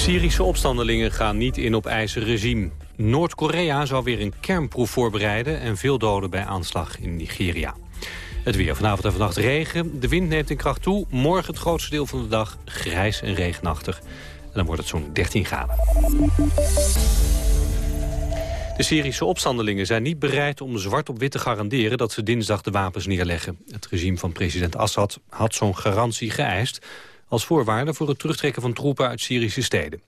Syrische opstandelingen gaan niet in op ijzer regime. Noord-Korea zou weer een kernproef voorbereiden... en veel doden bij aanslag in Nigeria. Het weer vanavond en vannacht regen. De wind neemt in kracht toe. Morgen het grootste deel van de dag grijs en regenachtig. En dan wordt het zo'n 13 graden. De Syrische opstandelingen zijn niet bereid om zwart op wit te garanderen dat ze dinsdag de wapens neerleggen. Het regime van president Assad had zo'n garantie geëist als voorwaarde voor het terugtrekken van troepen uit Syrische steden.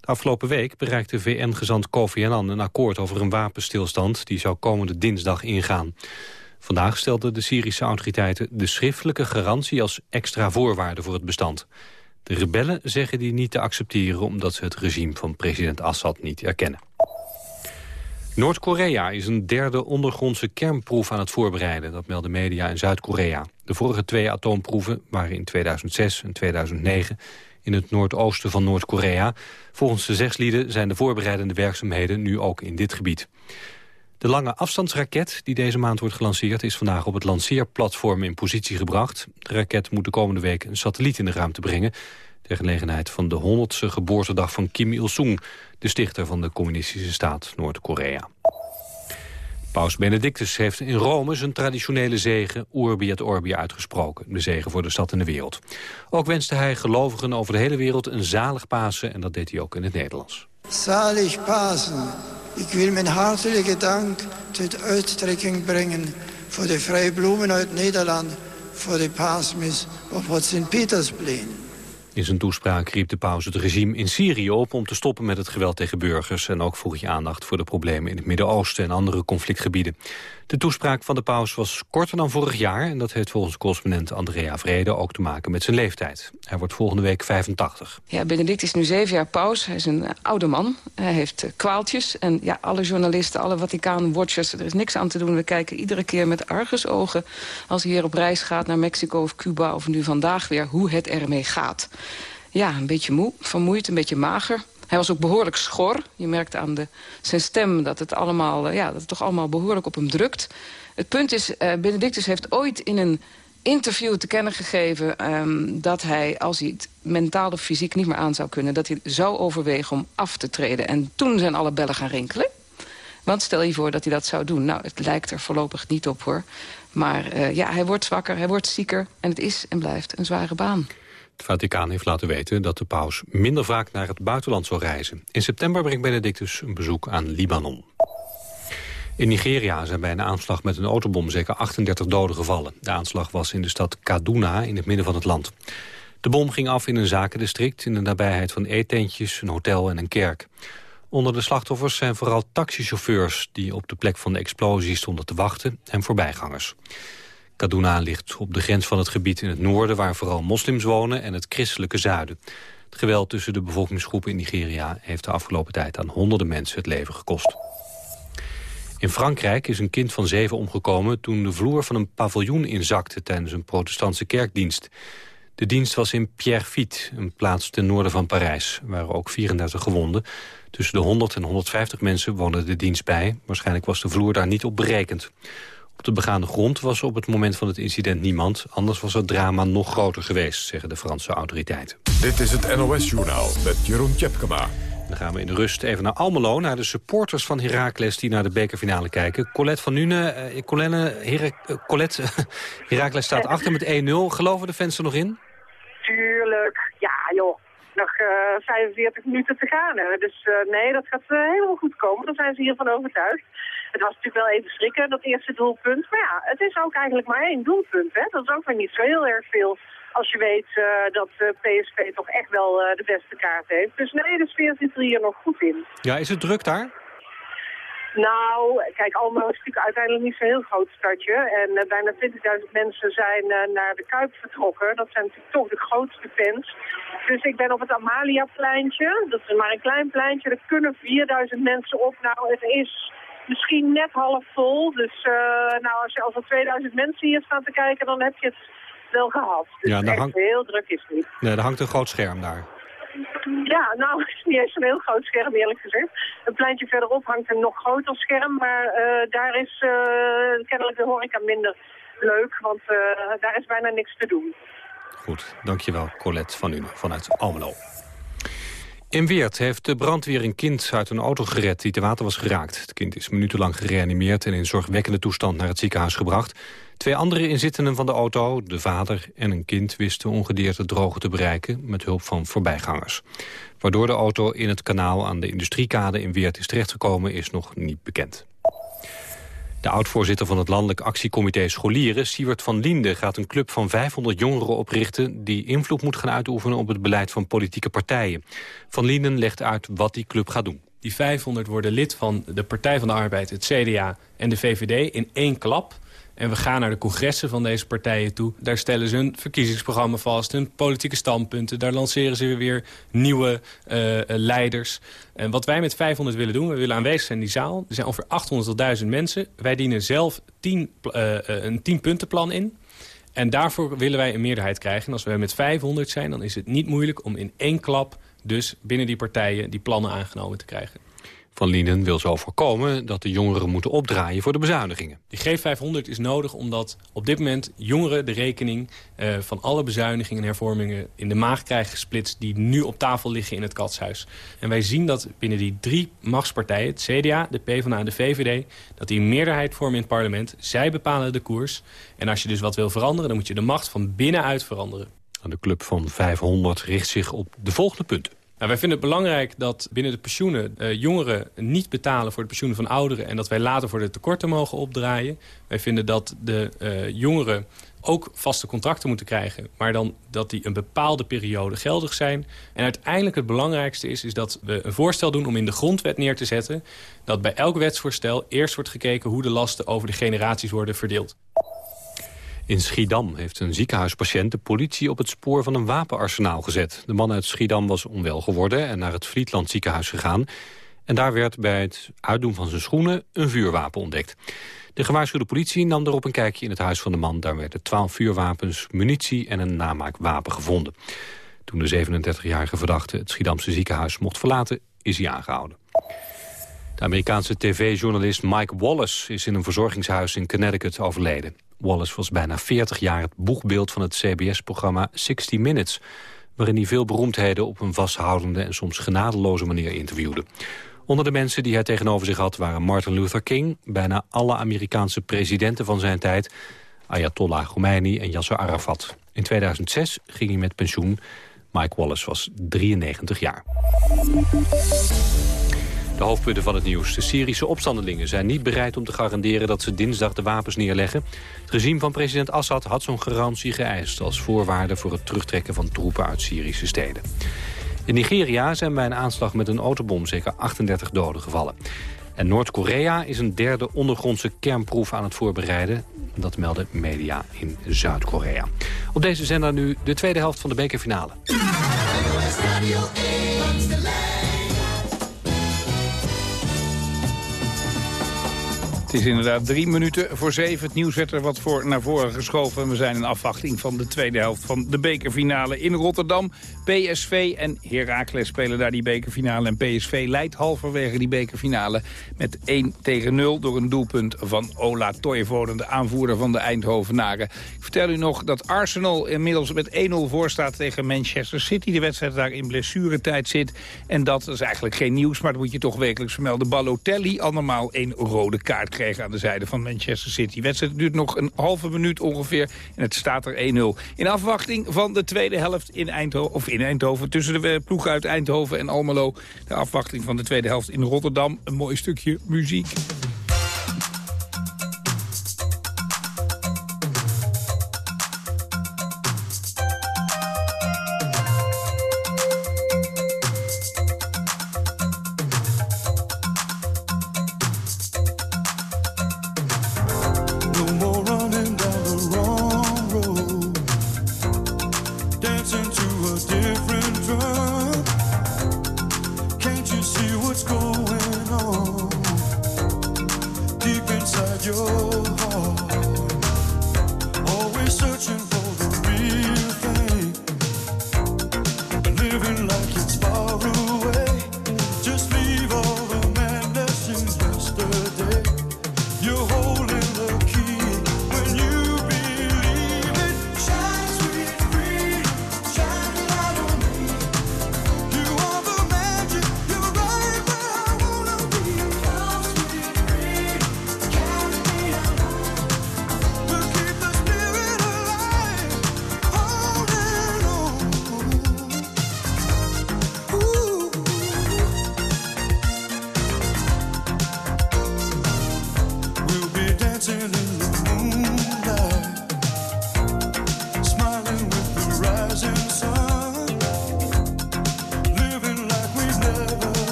Afgelopen week bereikte VN-gezant Kofi Annan een akkoord over een wapenstilstand... die zou komende dinsdag ingaan. Vandaag stelden de Syrische autoriteiten de schriftelijke garantie als extra voorwaarde voor het bestand. De rebellen zeggen die niet te accepteren omdat ze het regime van president Assad niet erkennen. Noord-Korea is een derde ondergrondse kernproef aan het voorbereiden. Dat melden media in Zuid-Korea. De vorige twee atoomproeven waren in 2006 en 2009 in het noordoosten van Noord-Korea. Volgens de zegslieden zijn de voorbereidende werkzaamheden nu ook in dit gebied. De lange afstandsraket die deze maand wordt gelanceerd... is vandaag op het lanceerplatform in positie gebracht. De raket moet de komende week een satelliet in de ruimte brengen... ter gelegenheid van de 100ste geboortedag van Kim Il-sung... de stichter van de communistische staat Noord-Korea. Paus Benedictus heeft in Rome zijn traditionele zegen Urbi et Orbi uitgesproken. De zegen voor de stad en de wereld. Ook wenste hij gelovigen over de hele wereld een zalig Pasen en dat deed hij ook in het Nederlands. Zalig Pasen. Ik wil mijn hartelijke dank tot uittrekking brengen voor de vrije bloemen uit Nederland voor de paasmis op het Sint-Pietersplein. In zijn toespraak riep de paus het regime in Syrië op om te stoppen met het geweld tegen burgers. En ook vroeg hij aandacht voor de problemen in het Midden-Oosten en andere conflictgebieden. De toespraak van de paus was korter dan vorig jaar. En dat heeft volgens correspondent Andrea Vrede ook te maken met zijn leeftijd. Hij wordt volgende week 85. Ja, Benedict is nu zeven jaar paus. Hij is een uh, oude man. Hij heeft uh, kwaaltjes. En ja, alle journalisten, alle Vaticaan-watchers, er is niks aan te doen. We kijken iedere keer met argusogen als hij hier op reis gaat naar Mexico of Cuba... of nu vandaag weer, hoe het ermee gaat. Ja, een beetje moe, vermoeid, een beetje mager. Hij was ook behoorlijk schor. Je merkte aan de, zijn stem dat het, allemaal, ja, dat het toch allemaal behoorlijk op hem drukt. Het punt is, uh, Benedictus heeft ooit in een interview te kennen gegeven... Um, dat hij, als hij het mentaal of fysiek niet meer aan zou kunnen... dat hij zou overwegen om af te treden. En toen zijn alle bellen gaan rinkelen. Want stel je voor dat hij dat zou doen. Nou, het lijkt er voorlopig niet op, hoor. Maar uh, ja, hij wordt zwakker, hij wordt zieker... en het is en blijft een zware baan. Het Vaticaan heeft laten weten dat de paus minder vaak naar het buitenland zal reizen. In september brengt Benedictus een bezoek aan Libanon. In Nigeria zijn bij een aanslag met een autobom zeker 38 doden gevallen. De aanslag was in de stad Kaduna in het midden van het land. De bom ging af in een zakendistrict in de nabijheid van eetentjes, een hotel en een kerk. Onder de slachtoffers zijn vooral taxichauffeurs die op de plek van de explosie stonden te wachten en voorbijgangers. Kaduna ligt op de grens van het gebied in het noorden... waar vooral moslims wonen en het christelijke zuiden. Het geweld tussen de bevolkingsgroepen in Nigeria... heeft de afgelopen tijd aan honderden mensen het leven gekost. In Frankrijk is een kind van zeven omgekomen... toen de vloer van een paviljoen inzakte tijdens een protestantse kerkdienst. De dienst was in Pierrefitte, een plaats ten noorden van Parijs. Er waren ook 34 gewonden. Tussen de 100 en 150 mensen woonden de dienst bij. Waarschijnlijk was de vloer daar niet op berekend. Op de begaande grond was op het moment van het incident niemand. Anders was het drama nog groter geweest, zeggen de Franse autoriteiten. Dit is het NOS-journaal met Jeroen Tjepkema. Dan gaan we in de rust even naar Almelo, naar de supporters van Heracles... die naar de bekerfinale kijken. Colette van Nune, uh, Colette, Her uh, Colette Heracles staat achter met 1-0. Geloven de fans er nog in? Tuurlijk, ja joh. Nog uh, 45 minuten te gaan. Hè. Dus nee, dat gaat helemaal goed komen. Daar zijn ze hiervan overtuigd. Het was natuurlijk wel even schrikken, dat eerste doelpunt. Maar ja, het is ook eigenlijk maar één doelpunt. Hè? Dat is ook weer niet zo heel erg veel als je weet uh, dat uh, PSV toch echt wel uh, de beste kaart heeft. Dus nee, de sfeer zit er hier nog goed in. Ja, is het druk daar? Nou, kijk, Almelo is natuurlijk uiteindelijk niet zo'n heel groot stadje. En bijna 20.000 mensen zijn naar de Kuip vertrokken. Dat zijn natuurlijk toch de grootste fans. Dus ik ben op het Amalia-pleintje. Dat is maar een klein pleintje. Er kunnen 4.000 mensen op. Nou, het is misschien net half vol. Dus uh, nou, als, je, als er 2000 mensen hier staan te kijken, dan heb je het wel gehad. Dus ja, echt hangt... heel druk is het niet. Nee, er hangt een groot scherm daar. Ja, nou, het is niet eens een heel groot scherm eerlijk gezegd. Een pleintje verderop hangt een nog groter scherm, maar uh, daar is uh, kennelijk de horeca minder leuk, want daar is bijna niks te doen. Goed, dankjewel Colette van u vanuit Almelo. In Weert heeft de brandweer een kind uit een auto gered die te water was geraakt. Het kind is minutenlang gereanimeerd en in zorgwekkende toestand naar het ziekenhuis gebracht. Twee andere inzittenden van de auto, de vader en een kind... wisten ongedeerd het droge te bereiken met hulp van voorbijgangers. Waardoor de auto in het kanaal aan de industriekade in Weert is terechtgekomen... is nog niet bekend. De oud-voorzitter van het Landelijk Actiecomité Scholieren, Siewert van Liende, gaat een club van 500 jongeren oprichten die invloed moet gaan uitoefenen op het beleid van politieke partijen. Van Linden legt uit wat die club gaat doen. Die 500 worden lid van de Partij van de Arbeid, het CDA en de VVD in één klap. En we gaan naar de congressen van deze partijen toe. Daar stellen ze hun verkiezingsprogramma vast, hun politieke standpunten. Daar lanceren ze weer nieuwe uh, leiders. En wat wij met 500 willen doen, we willen aanwezig zijn in die zaal. Er zijn ongeveer 800 tot 1000 mensen. Wij dienen zelf 10, uh, een 10-puntenplan in. En daarvoor willen wij een meerderheid krijgen. En als we met 500 zijn, dan is het niet moeilijk om in één klap... dus binnen die partijen die plannen aangenomen te krijgen. Van Lienen wil zo voorkomen dat de jongeren moeten opdraaien voor de bezuinigingen. Die G500 is nodig omdat op dit moment jongeren de rekening uh, van alle bezuinigingen en hervormingen in de maag krijgen gesplitst die nu op tafel liggen in het katshuis. En wij zien dat binnen die drie machtspartijen, het CDA, de PvdA en de VVD, dat die een meerderheid vormen in het parlement. Zij bepalen de koers. En als je dus wat wil veranderen, dan moet je de macht van binnenuit veranderen. De club van 500 richt zich op de volgende punten. Nou, wij vinden het belangrijk dat binnen de pensioenen uh, jongeren niet betalen voor de pensioenen van ouderen... en dat wij later voor de tekorten mogen opdraaien. Wij vinden dat de uh, jongeren ook vaste contracten moeten krijgen... maar dan dat die een bepaalde periode geldig zijn. En uiteindelijk het belangrijkste is, is dat we een voorstel doen... om in de grondwet neer te zetten dat bij elk wetsvoorstel... eerst wordt gekeken hoe de lasten over de generaties worden verdeeld. In Schiedam heeft een ziekenhuispatiënt de politie op het spoor van een wapenarsenaal gezet. De man uit Schiedam was onwel geworden en naar het Friedland ziekenhuis gegaan. En daar werd bij het uitdoen van zijn schoenen een vuurwapen ontdekt. De gewaarschuwde politie nam erop een kijkje in het huis van de man. Daar werden twaalf vuurwapens, munitie en een namaakwapen gevonden. Toen de 37-jarige verdachte het Schiedamse ziekenhuis mocht verlaten, is hij aangehouden. De Amerikaanse tv-journalist Mike Wallace is in een verzorgingshuis in Connecticut overleden. Wallace was bijna 40 jaar het boegbeeld van het CBS-programma 60 Minutes... waarin hij veel beroemdheden op een vasthoudende en soms genadeloze manier interviewde. Onder de mensen die hij tegenover zich had waren Martin Luther King... bijna alle Amerikaanse presidenten van zijn tijd... Ayatollah Khomeini en Yasser Arafat. In 2006 ging hij met pensioen. Mike Wallace was 93 jaar. De hoofdpunten van het nieuws. De Syrische opstandelingen zijn niet bereid om te garanderen dat ze dinsdag de wapens neerleggen. Het regime van president Assad had zo'n garantie geëist als voorwaarde voor het terugtrekken van troepen uit Syrische steden. In Nigeria zijn bij een aanslag met een autobom zeker 38 doden gevallen. En Noord-Korea is een derde ondergrondse kernproef aan het voorbereiden. Dat melden media in Zuid-Korea. Op deze zender nu de tweede helft van de bekerfinale. Is inderdaad drie minuten voor zeven. Het nieuws werd er wat voor naar voren geschoven. We zijn in afwachting van de tweede helft van de bekerfinale in Rotterdam. PSV en Heracles spelen daar die bekerfinale. En PSV leidt halverwege die bekerfinale met 1 tegen 0... door een doelpunt van Ola Toivonen, de aanvoerder van de Eindhovenaren. Ik vertel u nog dat Arsenal inmiddels met 1-0 voor staat tegen Manchester City. De wedstrijd daar in blessuretijd zit. En dat is eigenlijk geen nieuws, maar dat moet je toch wekelijks vermelden. Balotelli, andermaal een rode kaart kreeg aan de zijde van Manchester City. De wedstrijd duurt nog een halve minuut ongeveer en het staat er 1-0. In afwachting van de tweede helft in Eindhoven, of in Eindhoven, tussen de ploegen uit Eindhoven en Almelo. De afwachting van de tweede helft in Rotterdam. Een mooi stukje muziek.